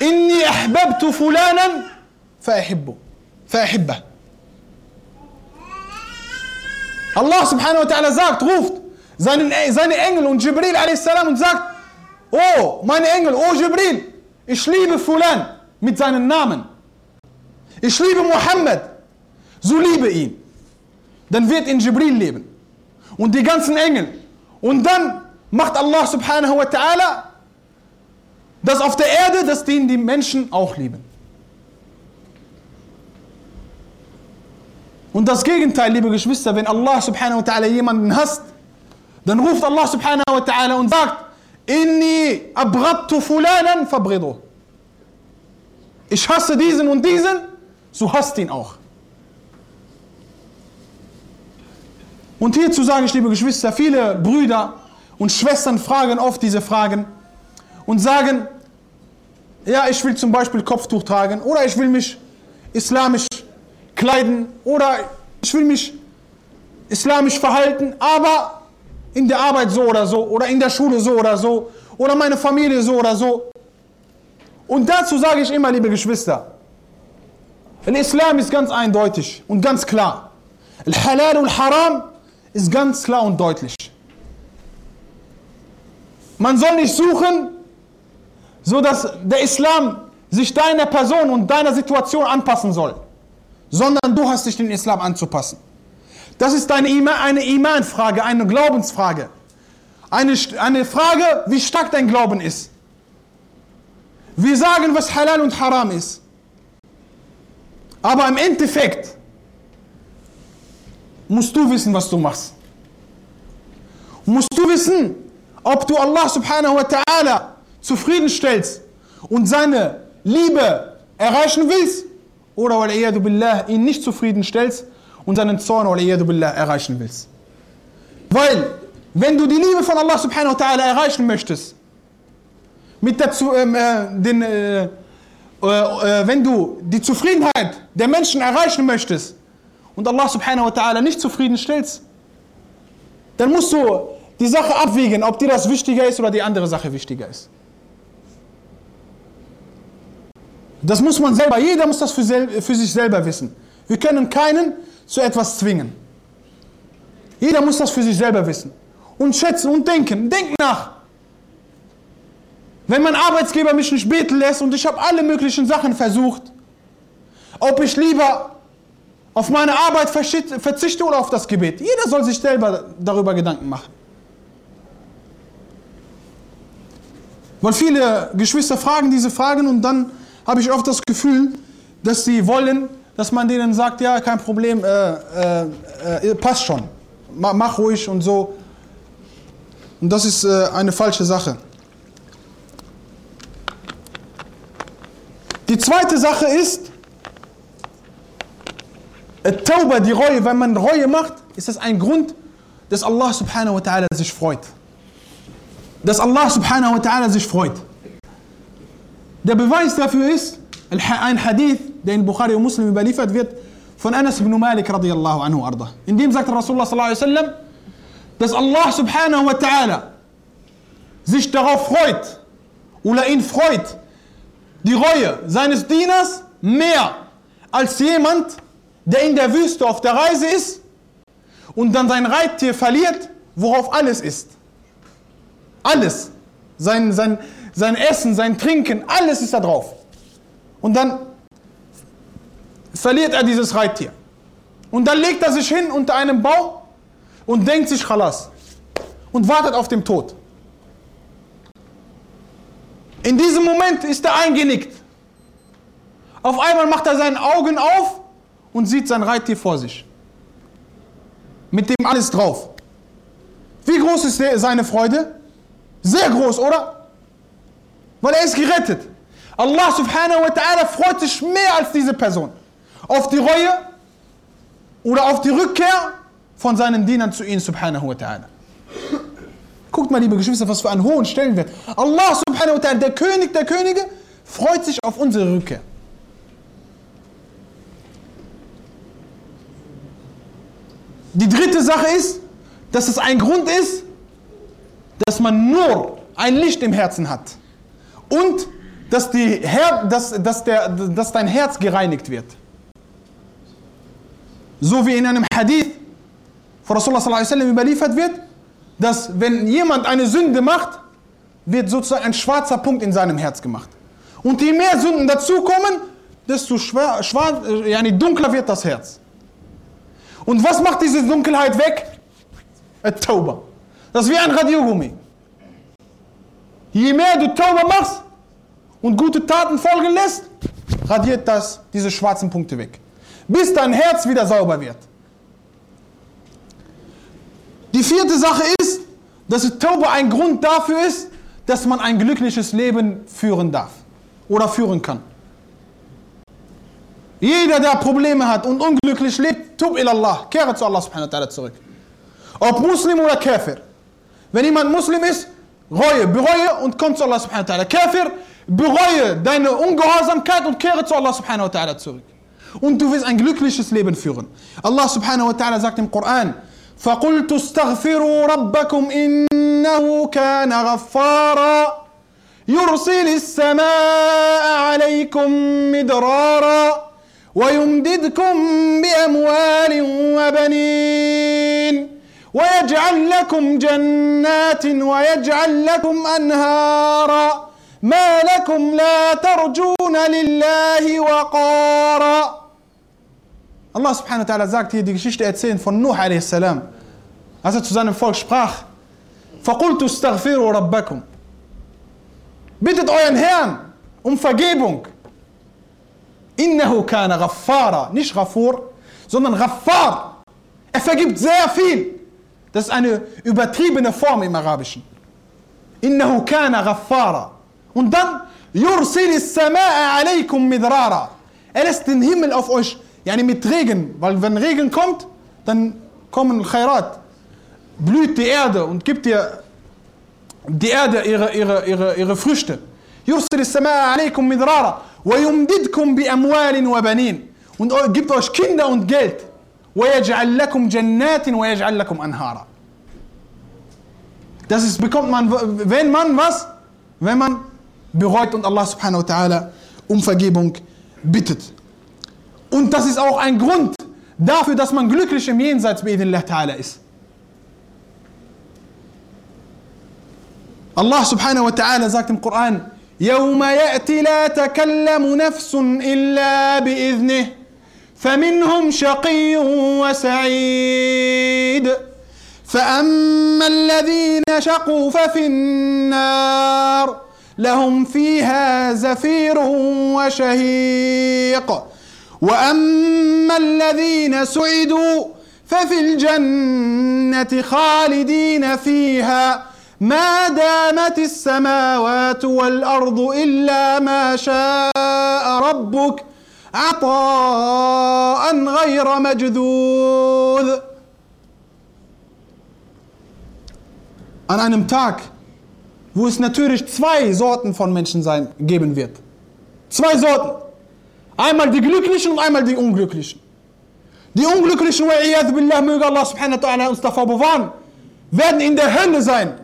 inni ahbabtu fulanan فأحبه فأحبه Allah subhanahu wa ta'ala sagt, ruft seinen, seine Engel und Jibril a.s. und sagt, oh, meine Engel, oh Jibril, ich liebe Fulan mit seinem Namen. Ich liebe Muhammad, so liebe ihn. Dann wird in Jibril leben. Und die ganzen Engel. Und dann macht Allah subhanahu wa ta'ala das auf der Erde, dass den die Menschen auch lieben. Und das Gegenteil, liebe Geschwister, wenn Allah subhanahu wa ta'ala jemanden hasst, dann ruft Allah subhanahu wa ta'ala und sagt, Inni abradtu fulanan fabridu. Ich hasse diesen und diesen, so hasst ihn auch. Und hierzu sage ich, liebe Geschwister, viele Brüder und Schwestern fragen oft diese Fragen und sagen, ja, ich will zum Beispiel Kopftuch tragen oder ich will mich islamisch kleiden oder ich will mich islamisch verhalten, aber in der Arbeit so oder so oder in der Schule so oder so oder meine Familie so oder so. Und dazu sage ich immer, liebe Geschwister, der Islam ist ganz eindeutig und ganz klar. Al-Halal und Haram ist ganz klar und deutlich. Man soll nicht suchen, so dass der Islam sich deiner Person und deiner Situation anpassen soll, sondern du hast dich den Islam anzupassen. Das ist eine, Iman, eine Iman-Frage, eine Glaubensfrage. Eine, eine Frage, wie stark dein Glauben ist. Wir sagen, was Halal und Haram ist. Aber im Endeffekt musst du wissen, was du machst. Musst du wissen, ob du Allah subhanahu wa ta'ala zufriedenstellst und seine Liebe erreichen willst oder billah, ihn nicht zufriedenstellst und seinen Zorn billah, erreichen willst. Weil, wenn du die Liebe von Allah subhanahu wa ta'ala erreichen möchtest, mit der, ähm, äh, den, äh, äh, wenn du die Zufriedenheit der Menschen erreichen möchtest und Allah subhanahu wa ta'ala nicht zufriedenstellst, dann musst du die Sache abwägen, ob dir das wichtiger ist oder die andere Sache wichtiger ist. Das muss man selber, jeder muss das für, für sich selber wissen. Wir können keinen zu etwas zwingen. Jeder muss das für sich selber wissen. Und schätzen und denken. Denk nach. Wenn mein Arbeitsgeber mich nicht beten lässt und ich habe alle möglichen Sachen versucht, ob ich lieber auf meine Arbeit verzichte oder auf das Gebet. Jeder soll sich selber darüber Gedanken machen. Weil viele Geschwister fragen diese Fragen und dann habe ich oft das Gefühl, dass sie wollen, dass man denen sagt, ja, kein Problem, äh, äh, äh, passt schon, mach, ruhig und so. Und das ist äh, eine falsche Sache. Die zweite Sache ist, Tauba, die Reue, wenn man Reue macht, ist das ein Grund, dass Allah subhanahu wa ta'ala sich freut dass Allah subhanahu wa ta'ala sich freut. Der Beweis dafür ist ein Hadith, der in Bukhari und Muslim überliefert wird, von Anas ibn Malik radiallahu anhu arda. In dem sagt Rasulullah sallallahu alaihi wasallam, dass Allah subhanahu wa ta'ala sich darauf freut oder ihn freut, die Reue seines Dieners mehr als jemand, der in der Wüste auf der Reise ist und dann sein Reittier verliert, worauf alles ist. Alles. Sein, sein, sein Essen, sein Trinken, alles ist da drauf. Und dann verliert er dieses Reittier. Und dann legt er sich hin unter einem Baum und denkt sich Chalas und wartet auf den Tod. In diesem Moment ist er eingenickt. Auf einmal macht er seine Augen auf und sieht sein Reittier vor sich. Mit dem alles drauf. Wie groß ist seine Freude? Sehr groß, oder? Weil er ist gerettet. Allah subhanahu wa ta'ala freut sich mehr als diese Person. Auf die Reue oder auf die Rückkehr von seinen Dienern zu ihnen subhanahu wa ta'ala. Guckt mal, liebe Geschwister, was für einen hohen Stellenwert. Allah subhanahu wa ta'ala, der König der Könige, freut sich auf unsere Rückkehr. Die dritte Sache ist, dass es ein Grund ist, dass man nur ein Licht im Herzen hat und dass, die Her dass, dass, der, dass dein Herz gereinigt wird. So wie in einem Hadith von Rasulullah sallam, überliefert wird, dass wenn jemand eine Sünde macht, wird sozusagen ein schwarzer Punkt in seinem Herz gemacht. Und je mehr Sünden dazukommen, desto schwer, schwarz, äh, yani dunkler wird das Herz. Und was macht diese Dunkelheit weg? Tauba. Das ist wie ein Radiogummi. Je mehr du Tauba machst und gute Taten folgen lässt, radiert das diese schwarzen Punkte weg. Bis dein Herz wieder sauber wird. Die vierte Sache ist, dass Tauba ein Grund dafür ist, dass man ein glückliches Leben führen darf oder führen kann. Jeder, der Probleme hat und unglücklich lebt, tub ilallah, kehre zu Allah subhanahu wa ta'ala zurück. Ob Muslim oder Kafir. Wenn jemand Muslim ist, reue, bereue und komm zu Allah subhanahu wa ta'ala. Kafir, bereue deine Ungehorsamkeit und kehre zu Allah subhanahu wa ta'ala zurück. Und du wirst ein glückliches Leben führen. Allah subhanahu wa ta'ala sagt im Koran, فقلت استغفروا ربكم إنه كان غفارا يرسل السماء عليكم مدرارا ويمددكم بأموال وبنين ويجعل لكم جنات ويجعل لكم أنهارا ما لكم لا ترجون لله وقارا Allah subhanahu wa ta'ala sagt hier die Geschichte erzählen von Nuh a.s. Als er zu seinem Volk sprach, فَقُلْتُ اسْتَغْفِرُوا رَبَّكُمْ Bittet euren Herrn um Vergebung. Innahu kana ghaffara. Nicht Ghafur, sondern Ghaffar. Er vergibt sehr viel. Das ist eine übertriebene Form im Arabischen. Innahu kana ghaffara. Und dann, yursil samaa alaykum midrara. Er lässt den Himmel auf euch yani mit Regen, weil wenn Regen kommt, dann kommen Khairat, blüht die Erde und gibt dir die Erde ihre, ihre, ihre, ihre Früchte. يرسل السماء عليكم مدرارا ويمددكم بأموال وبنين und gibt euch Kinder und Geld ويجعل لكم جنات ويجعل لكم أنهارا Das ist, bekommt man, wenn man was? Wenn man bereut und Allah subhanahu wa ta'ala um Vergebung bittet. Und das ist auch ein Grund dafür, dass man glücklich im Jenseits bei Allah Ta'ala ist. Allah subhanahu wa ta'ala sagt im Koran, يوم يأتي لا تكلم نفس إلا بإذنه فمنهم شقي وسعيد فأما الذين شقوا ففي النار لهم فيها زفير وشهيق. وأما الذين سعدوا ففي الجنة خالدين فيها. ما دامت السماوات والأرض إلا ما شاء ربك عطاء غير مجذوذ. einem Tag, wo es natürlich zwei Sorten von Menschen sein, geben wird. Zwei Sorten. Einmal die Glücklichen und einmal die Unglücklichen. Die Unglücklichen, billah, möge Allah subhanahu wa uns davor bewahren, werden in der Hölle sein,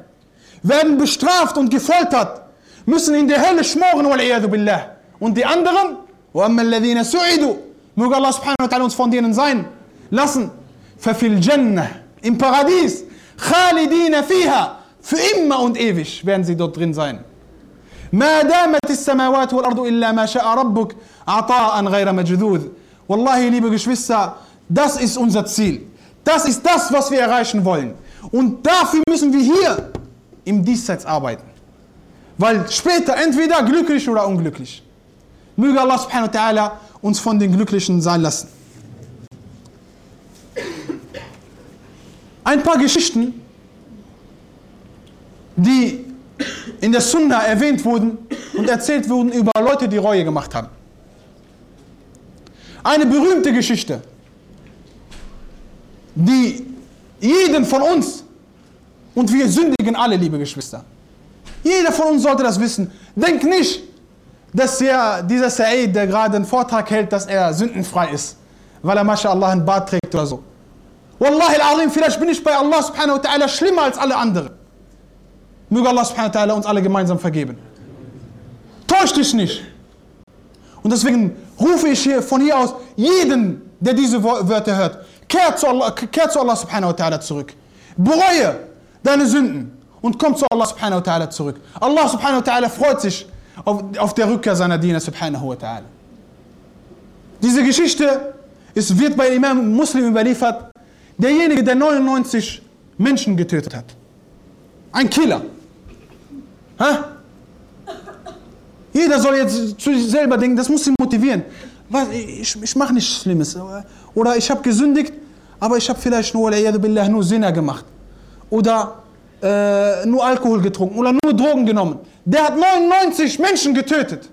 werden bestraft und gefoltert, müssen in der Hölle schmoren, billah. Und die anderen, su'idu, möge Allah subhanahu wa uns von denen sein lassen, verfil Jannah, im Paradies, khalidina fiha, Für immer und ewig werden sie dort drin sein. ما دامت السماوات والأرض إلا ما شاء ربك عطاء غير مجذوذ Wallahi, liebe Geschwister, das ist unser Ziel. Das ist das, was wir erreichen wollen. Und dafür müssen wir hier im Diesseits arbeiten. Weil später entweder glücklich oder unglücklich. Möge Allah subhanahu wa ta'ala uns von den Glücklichen sein lassen. Ein paar Geschichten, die in der Sunna erwähnt wurden und erzählt wurden über Leute, die Reue gemacht haben. Eine berühmte Geschichte, die jeden von uns, und wir sündigen alle, liebe Geschwister, jeder von uns sollte das wissen. Denk nicht, dass der, dieser Sa'id, der gerade einen Vortrag hält, dass er sündenfrei ist, weil er mashallah einen Bart trägt oder so. Wallahi al-Azim, vielleicht bin ich bei Allah subhanahu wa ta'ala schlimmer als alle anderen. Möge Allah subhanahu wa ta'ala uns alle gemeinsam vergeben. Täusch dich nicht. Und deswegen rufe ich hier von hier aus jeden, der diese Wörter hört, kehr zu Allah, kehr zu Allah subhanahu wa ta'ala zurück. Bereue deine Sünden und komm zu Allah subhanahu wa ta'ala zurück. Allah subhanahu wa ta'ala freut sich auf, auf der Rückkehr seiner Diener subhanahu wa ta'ala. Diese Geschichte ist, wird bei Imam Muslim überliefert, derjenige, der 99 Menschen getötet hat. Ein Killer. Ha? Jeder soll jetzt zu sich selber denken, das muss ihn motivieren. Was, ich, ich mache nichts Schlimmes. Oder ich habe gesündigt, aber ich habe vielleicht nur, billah, nur Sinner gemacht. Oder äh, nur Alkohol getrunken oder nur Drogen genommen. Der hat 99 Menschen getötet.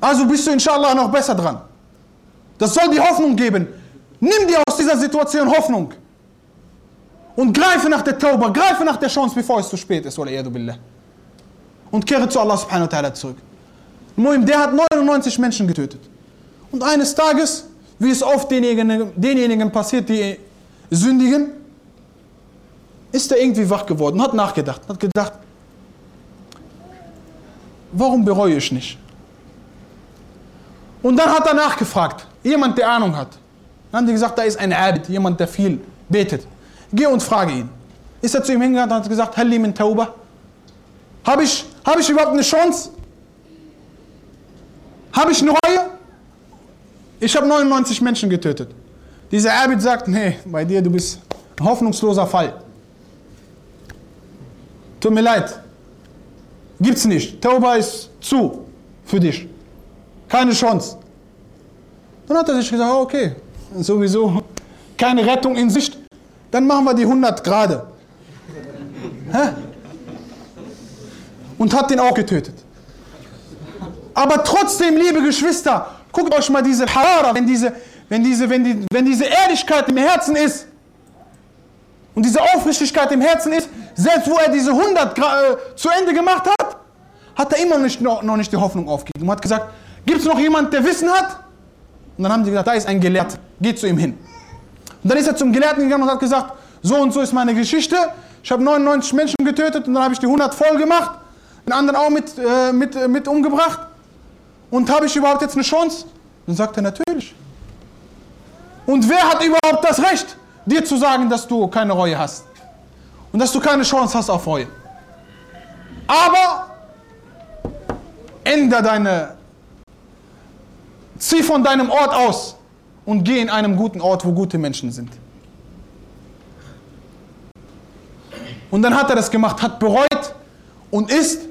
Also bist du inshallah noch besser dran. Das soll die Hoffnung geben. Nimm dir aus dieser Situation Hoffnung. Und greife nach der Tauber, greife nach der Chance, bevor es zu spät ist. und kehre zu Allah subhanahu wa ta'ala zurück. Muim, der hat 99 Menschen getötet. Und eines Tages, wie es oft denjenigen, denjenigen passiert, die sündigen, ist er irgendwie wach geworden, hat nachgedacht, hat gedacht, warum bereue ich nicht? Und dann hat er nachgefragt, jemand, der Ahnung hat. Dann haben die gesagt, da ist ein Abid, jemand, der viel betet. Geh und frage ihn. Ist er zu ihm hingegangen und hat gesagt, Halli min Tauba? Habe ich, hab ich überhaupt eine Chance? Habe ich eine Reue? Ich habe 99 Menschen getötet. Dieser Abid sagt, nee, bei dir, du bist ein hoffnungsloser Fall. Tut mir leid. Gibt's nicht. Tauba ist zu für dich. Keine Chance. Dann hat er sich gesagt, okay, sowieso keine Rettung in Sicht. Dann machen wir die 100 gerade. Und hat ihn auch getötet. Aber trotzdem, liebe Geschwister, guckt euch mal diese Harara, wenn diese, wenn diese, wenn die, wenn diese Ehrlichkeit im Herzen ist und diese Aufrichtigkeit im Herzen ist, selbst wo er diese 100 äh, zu Ende gemacht hat, hat er immer nicht, noch, noch nicht die Hoffnung aufgegeben. hat gesagt, gibt es noch jemand, der Wissen hat? Und dann haben sie gesagt, da ist ein Gelehrter, geht zu ihm hin. Und dann ist er zum Gelehrten gegangen und hat gesagt, so und so ist meine Geschichte, ich habe 99 Menschen getötet und dann habe ich die 100 voll gemacht den anderen auch mit, äh, mit, äh, mit umgebracht? Und habe ich überhaupt jetzt eine Chance? Dann sagt er natürlich. Und wer hat überhaupt das Recht, dir zu sagen, dass du keine Reue hast? Und dass du keine Chance hast auf Reue? Aber ändere deine, zieh von deinem Ort aus und geh in einem guten Ort, wo gute Menschen sind. Und dann hat er das gemacht, hat bereut und ist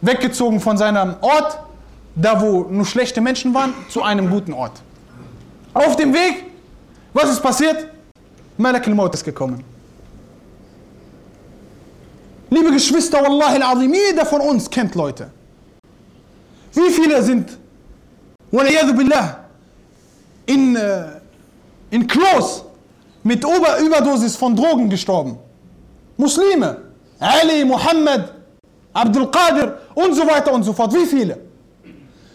weggezogen von seinem Ort, da wo nur schlechte Menschen waren, zu einem guten Ort. Auf dem Weg, was ist passiert? Malak al-Maut ist gekommen. Liebe Geschwister, Wallahi al-Azim, jeder von uns kennt Leute. Wie viele sind, billah, in, äh, in Klos mit Ober Überdosis von Drogen gestorben? Muslime. Ali, Muhammad, Abdul Qadir und so weiter und so fort. Wie viele?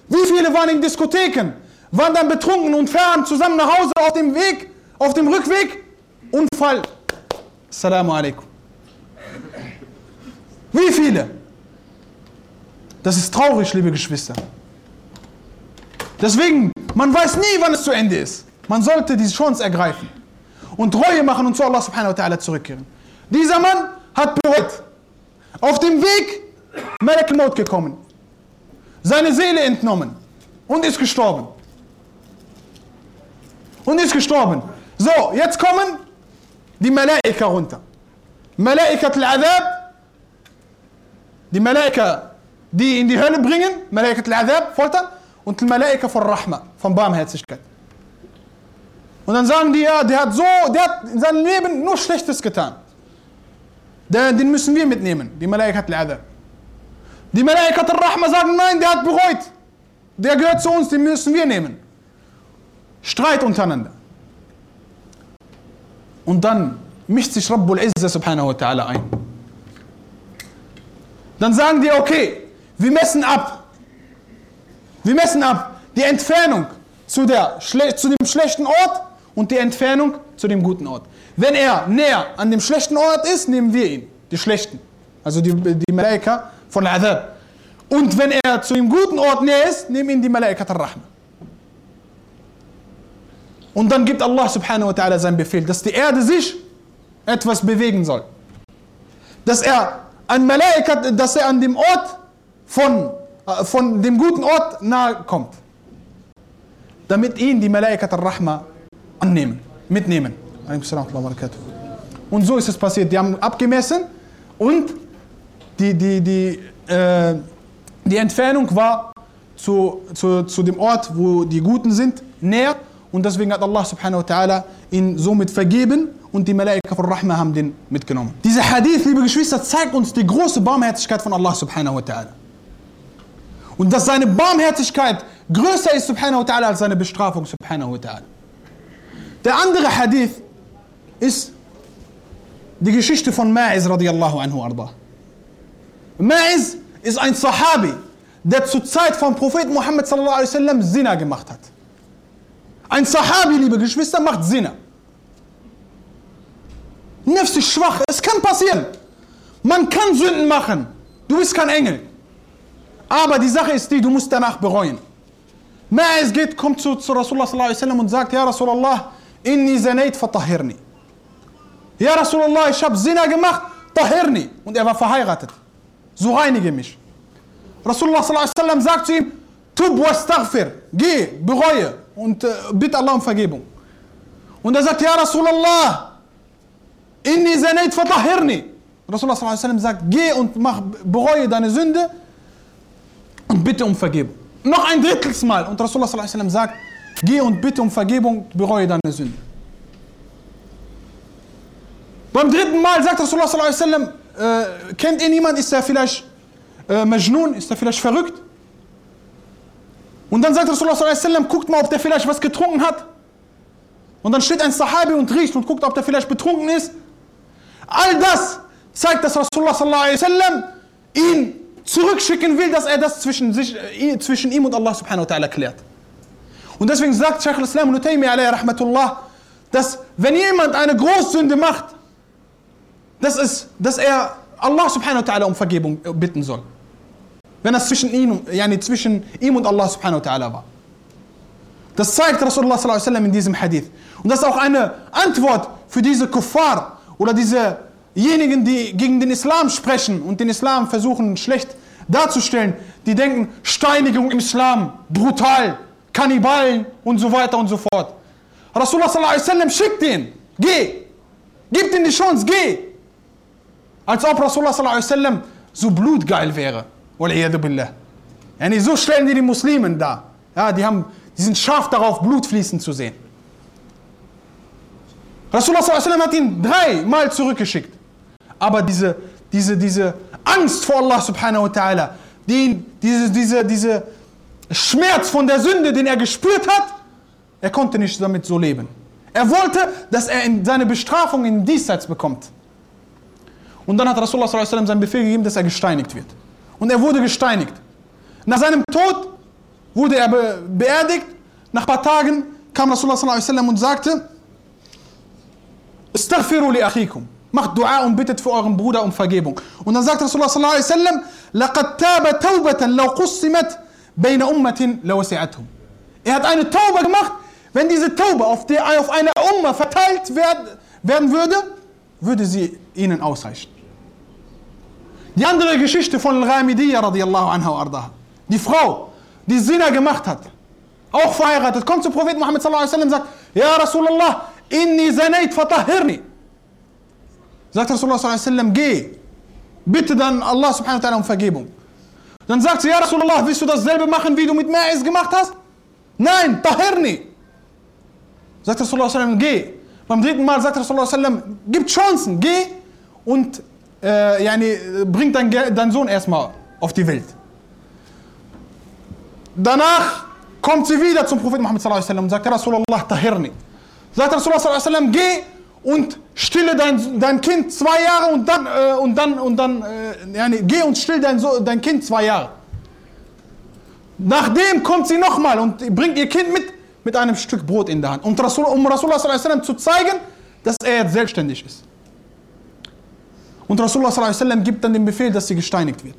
Wie viele waren in Diskotheken, waren dann betrunken und fahren zusammen nach Hause auf dem Weg, auf dem Rückweg? Unfall. Assalamu alaikum. Wie viele? Das ist traurig, liebe Geschwister. Deswegen, man weiß nie, wann es zu Ende ist. Man sollte diese Chance ergreifen und Reue machen und zu Allah subhanahu wa ta'ala zurückkehren. Dieser Mann hat bereut. Auf dem Weg Malak Maut gekommen. Seine Seele entnommen und ist gestorben. Und ist gestorben. So, jetzt kommen die Malaika runter. Malaikat al-Adab, die Malaika, die in die Hölle bringen, Malaikat al-Adab, Folter, und die Malaika von Rahma, von Barmherzigkeit. Und dann sagen die, ja, der hat so, der hat in seinem Leben nur Schlechtes getan. Den, den müssen wir mitnehmen, die Malaikat al-Adab. Die Malaikat al-Rahma sagen, nein, der hat bereut. Der gehört zu uns, den müssen wir nehmen. Streit untereinander. Und dann mischt sich Rabbul Izza subhanahu wa ta'ala ein. Dann sagen die, okay, wir messen ab. Wir messen ab die Entfernung zu, der, zu dem schlechten Ort und die Entfernung zu dem guten Ort. Wenn er näher an dem schlechten Ort ist, nehmen wir ihn, die schlechten. Also die, die Malaika von Adab. Und wenn er zu dem guten Ort näher ist, nehmen ihn die Malaika al-Rahma. Und dann gibt Allah subhanahu wa ta'ala seinen Befehl, dass die Erde sich etwas bewegen soll. Dass er an Malaikat, dass er an dem Ort von, von dem guten Ort nahe kommt. Damit ihn die Malaikat al-Rahma annehmen, mitnehmen. Und so ist es passiert. Die haben abgemessen und die, die, die, äh, die Entfernung war zu, zu, zu dem Ort, wo die Guten sind, näher. Und deswegen hat Allah subhanahu wa ta'ala ihn somit vergeben und die Malaika von Rahma haben den mitgenommen. Dieser Hadith, liebe Geschwister, zeigt uns die große Barmherzigkeit von Allah subhanahu wa ta'ala. Und dass seine Barmherzigkeit größer ist subhanahu wa als seine Bestrafung subhanahu wa. Der andere Hadith ist die Geschichte von Ma'iz radiallahu anhu arda. Ma'iz ist ein Sahabi, der zur Zeit vom Propheten Muhammad sallallahu alaihi wasallam Zina gemacht hat. Ein Sahabi, liebe Geschwister, macht Zina. Nefs ist schwach, es kann passieren. Man kann Sünden machen. Du bist kein Engel. Aber die Sache ist die, du musst danach bereuen. Ma'is geht, kommt zu, zu Rasulullah und sagt, Ja Rasulallah, inni zanayt fatahirni. Ja Rasulallah, ich habe Zina gemacht, tahirni. Und er war verheiratet. So reinige mich. Rasulullah sagt zu ihm, Tub wastaghfir, geh, bereue und äh, bitte Allah um Vergebung. Und er sagt, Ja Rasulallah, Inni zanayt fatahirni. Rasulullah sagt, geh und mach, bereue deine Sünde und bitte um Vergebung. Noch ein drittels Mal. Und Rasulullah sagt, geh und bitte um Vergebung, bereue deine Sünde. Beim dritten Mal sagt Rasulullah äh, kennt ihr niemand, ist er vielleicht äh, Majnun, ist er vielleicht verrückt? Und dann sagt Rasulullah guckt mal, ob der vielleicht was getrunken hat. Und dann steht ein Sahabi und riecht und guckt, ob der vielleicht betrunken ist. All das zeigt, dass Rasulullah ihn zurückschicken will, dass er das zwischen, sich, äh, zwischen ihm und Allah subhanahu wa ta'ala klärt. Und deswegen sagt Shaykh al-Islam Nutaymi alayhi rahmatullah, dass wenn jemand eine Großsünde macht, das ist, dass er Allah subhanahu wa ta'ala um Vergebung bitten soll. Wenn das zwischen ihm, yani zwischen ihm und Allah subhanahu wa ta'ala war. Das zeigt Rasulullah sallallahu alaihi wasallam in diesem Hadith. Und das ist auch eine Antwort für diese Kuffar, oder diesejenigen, die gegen den Islam sprechen und den Islam versuchen schlecht darzustellen, die denken, Steinigung im Islam, brutal, Kannibalen und so weiter und so fort. Rasulullah schickt den, geh, gib ihm die Chance, geh. Als ob Rasulullah so blutgeil wäre. billah. So stellen die die Muslimen da. Ja, die, haben, die sind scharf darauf, Blut fließen zu sehen. Rasulullah hat ihn dreimal zurückgeschickt. Aber diese, diese, diese Angst vor Allah subhanahu wa ta'ala, die, diese, diese, diese Schmerz von der Sünde, den er gespürt hat, er konnte nicht damit so leben. Er wollte, dass er seine Bestrafung in Diesseits bekommt. Und dann hat Rasulullah sallam seinen Befehl gegeben, dass er gesteinigt wird. Und er wurde gesteinigt. Nach seinem Tod wurde er beerdigt. Nach ein paar Tagen kam Rasulullah sallam und sagte, Istaghfiru li. Macht Dua und bittet für euren Bruder um Vergebung. Und dann sagt Rasulullah sallallahu alaihi wasallam, لَقَدْ تَابَ تَوْبَةً لَوْ قُسِّمَتْ بَيْنَ أُمَّةٍ لَوَسِعَتْهُمْ Er hat eine Taube gemacht, wenn diese Taube auf, der, auf eine Umma verteilt werd, werden würde, würde sie ihnen ausreichen. Die andere Geschichte von Al-Ghamidiyya radiallahu anha wa ardaha. Die Frau, die Zina gemacht hat, auch verheiratet, kommt zu Prophet Muhammad sallallahu alaihi wasallam und sagt, Ja Rasulallah, inni zanayt fatahirni. Sagt Rasulullah sallallahu geh, bitte dann Allah subhanahu wa ta'ala um Vergebung. Dann sagt sie, Ja Rasulallah, willst du dasselbe machen, wie du mit Ma'iz gemacht hast? Nein, tahirni. Sagt Rasulullah sallallahu geh. Beim dritten Mal sagt Rasulullah sallallahu gib Chancen, geh und äh, yani, bring dein, deinen Sohn erstmal auf die Welt. Danach kommt sie wieder zum Propheten Muhammad sallallahu alaihi wasallam und sagt, Ja Rasulallah, tahirni. Sagt Rasulullah sallallahu alaihi wasallam, geh und stille dein, dein Kind zwei Jahre und dann, äh, und dann, und dann äh, yani, geh und still dein, so dein Kind zwei Jahre. Nachdem kommt sie nochmal und bringt ihr Kind mit, mit einem Stück Brot in der Hand. Und Rasul, um Rasulullah zu zeigen, dass er jetzt selbstständig ist. Und Rasulullah gibt dann den Befehl, dass sie gesteinigt wird.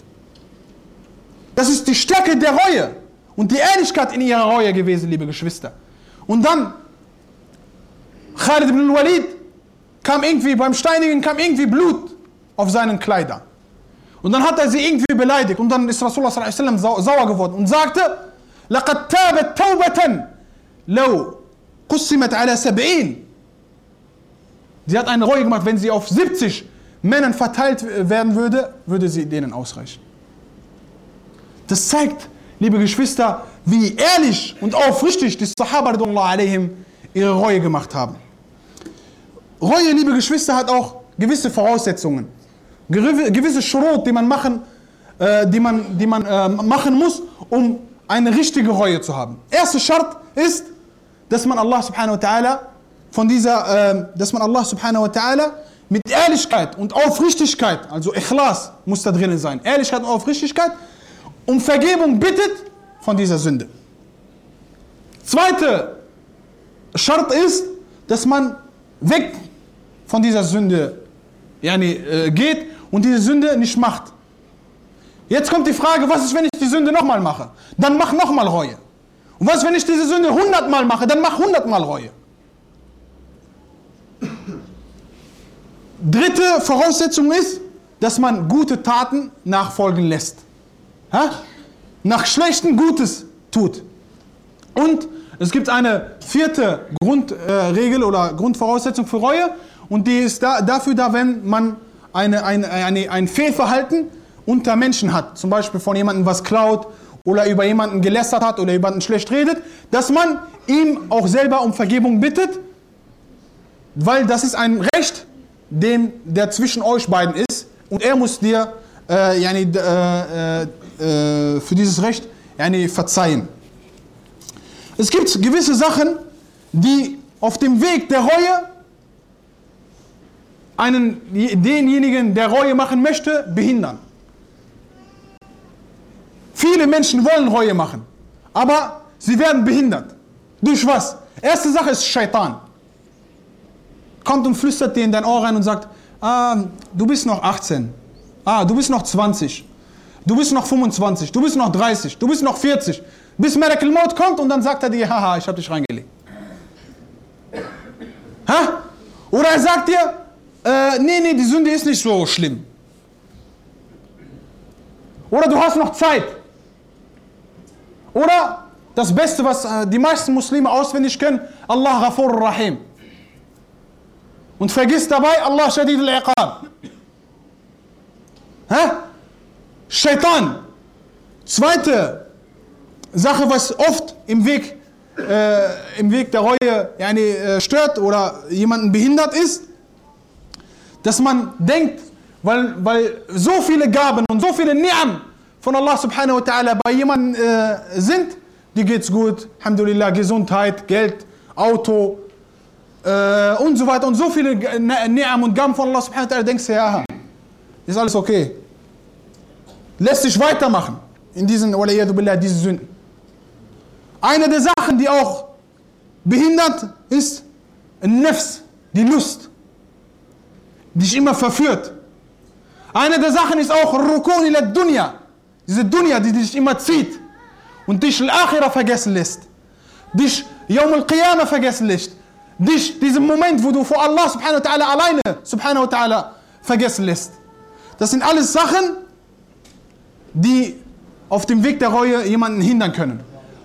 Das ist die Stärke der Reue und die Ehrlichkeit in ihrer Reue gewesen, liebe Geschwister. Und dann, Khalid ibn al-Walid kam irgendwie, beim Steinigen kam irgendwie Blut auf seinen Kleidern. Und dann hat er sie irgendwie beleidigt. Und dann ist Rasulullah sallallahu alaihi wasallam sauer geworden und sagte, لَقَدْ تَابَتْ تَوْبَةً لَوْ قُسِّمَتْ عَلَى سَبْعِينَ Sie hat eine Reue gemacht, wenn sie auf 70 Männern verteilt werden würde, würde sie denen ausreichen. Das zeigt, liebe Geschwister, wie ehrlich und aufrichtig die Sahaba alaihim ihre Reue gemacht haben. Reue, liebe Geschwister, hat auch gewisse Voraussetzungen. Gewisse Schrot, die man machen, äh, die man, die man äh, machen muss, um eine richtige Reue zu haben. Erster Schart ist, dass man Allah subhanahu wa ta'ala von dieser, äh, dass man Allah subhanahu wa ta'ala mit Ehrlichkeit und Aufrichtigkeit, also Ikhlas muss da drinnen sein, Ehrlichkeit und Aufrichtigkeit, um Vergebung bittet von dieser Sünde. Zweite Schart ist, dass man weg von dieser Sünde yani, äh, geht und diese Sünde nicht macht. Jetzt kommt die Frage, was ist, wenn ich die Sünde nochmal mache? Dann mach nochmal Reue. Und was, wenn ich diese Sünde hundertmal mache? Dann mach hundertmal Reue. Dritte Voraussetzung ist, dass man gute Taten nachfolgen lässt. Ha? Nach schlechten Gutes tut. Und es gibt eine vierte Grundregel äh, oder Grundvoraussetzung für Reue und die ist da, dafür da, wenn man eine, eine, eine, ein Fehlverhalten unter Menschen hat, zum Beispiel von jemandem was klaut oder über jemanden gelästert hat oder über jemanden schlecht redet, dass man ihm auch selber um Vergebung bittet, weil das ist ein Recht, dem, der zwischen euch beiden ist und er muss dir äh, yani, äh, äh, für dieses Recht yani, verzeihen. Es gibt gewisse Sachen, die auf dem Weg der Reue einen, denjenigen, der Reue machen möchte, behindern. Viele Menschen wollen Reue machen, aber sie werden behindert. Durch was? Erste Sache ist Shaitan. Kommt und flüstert dir in dein Ohr rein und sagt, ah, du bist noch 18, ah, du bist noch 20, du bist noch 25, du bist noch 30, du bist noch 40. Bis Miracle Mode kommt und dann sagt er dir, haha, ich habe dich reingelegt. Ha? Oder er sagt dir, äh, nee, nee, die Sünde ist nicht so schlimm. Oder du hast noch Zeit. Oder das Beste, was äh, die meisten Muslime auswendig können, Allah Ghafur Rahim. Und vergiss dabei Allah Shadid al-Iqab. Shaitan. Zweite Sache, was oft im Weg, äh, im Weg der Reue yani, äh, stört oder jemanden behindert ist, dass man denkt, weil, weil so viele Gaben und so viele Ni'am von Allah subhanahu wa ta'ala bei jemandem äh, sind, die geht's gut, Alhamdulillah, Gesundheit, Geld, Auto äh, und so weiter und so viele Ni'am und Gaben von Allah subhanahu wa ta'ala, denkst du, ja, ist alles okay. Lässt sich weitermachen in diesen, billah, diese Sünden. Eine der Sachen, die auch behindert, ist Nefs, die Lust. Dich immer verführt. Eine der Sachen ist auch Rukun ila Dunya. Diese Dunya, die dich immer zieht und dich Al-Akhirah vergessen lässt. Dich Yawm al-Qiyamah vergessen lässt. Dich diesen Moment, wo du vor Allah subhanahu wa ta'ala alleine subhanahu wa ta'ala vergessen lässt. Das sind alles Sachen, die auf dem Weg der Reue jemanden hindern können.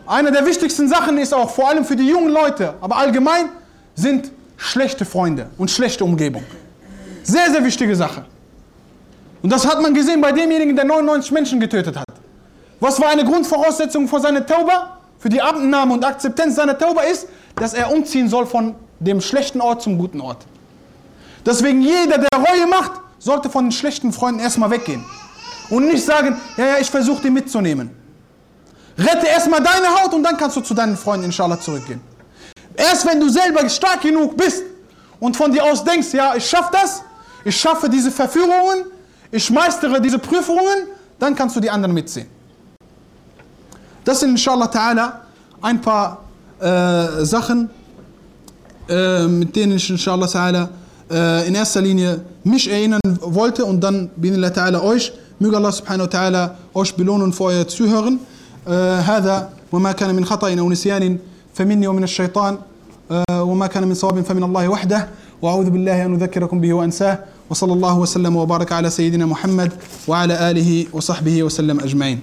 Eine der wichtigsten Sachen ist auch, vor allem für die jungen Leute, aber allgemein, sind schlechte Freunde und schlechte Umgebung. Sehr, sehr wichtige Sache. Und das hat man gesehen bei demjenigen, der 99 Menschen getötet hat. Was war eine Grundvoraussetzung für seine Tauba? Für die Abnahme und Akzeptanz seiner Tauba ist, dass er umziehen soll von dem schlechten Ort zum guten Ort. Deswegen jeder, der Reue macht, sollte von den schlechten Freunden erstmal weggehen. Und nicht sagen, ja, ja, ich versuche die mitzunehmen. Rette erstmal deine Haut und dann kannst du zu deinen Freunden inshallah zurückgehen. Erst wenn du selber stark genug bist und von dir aus denkst, ja, ich schaffe das, ich schaffe diese Verführungen, ich meistere diese Prüfungen, dann kannst du die anderen mitziehen. Das sind inshallah ta'ala ein paar äh, Sachen, äh, mit denen ich inshallah ta'ala äh, in erster Linie mich erinnern wollte und dann bin Allah ta'ala euch. Möge Allah subhanahu wa ta'ala euch belohnen für euer Zuhören. هذا وما كان من خطأ أو نسيان فمني ومن الشيطان وما كان من صواب فمن الله وحده وأعوذ بالله أن أذكركم به وأنساه وصلى الله وسلم وبارك على سيدنا محمد وعلى آله وصحبه وسلم أجمعين.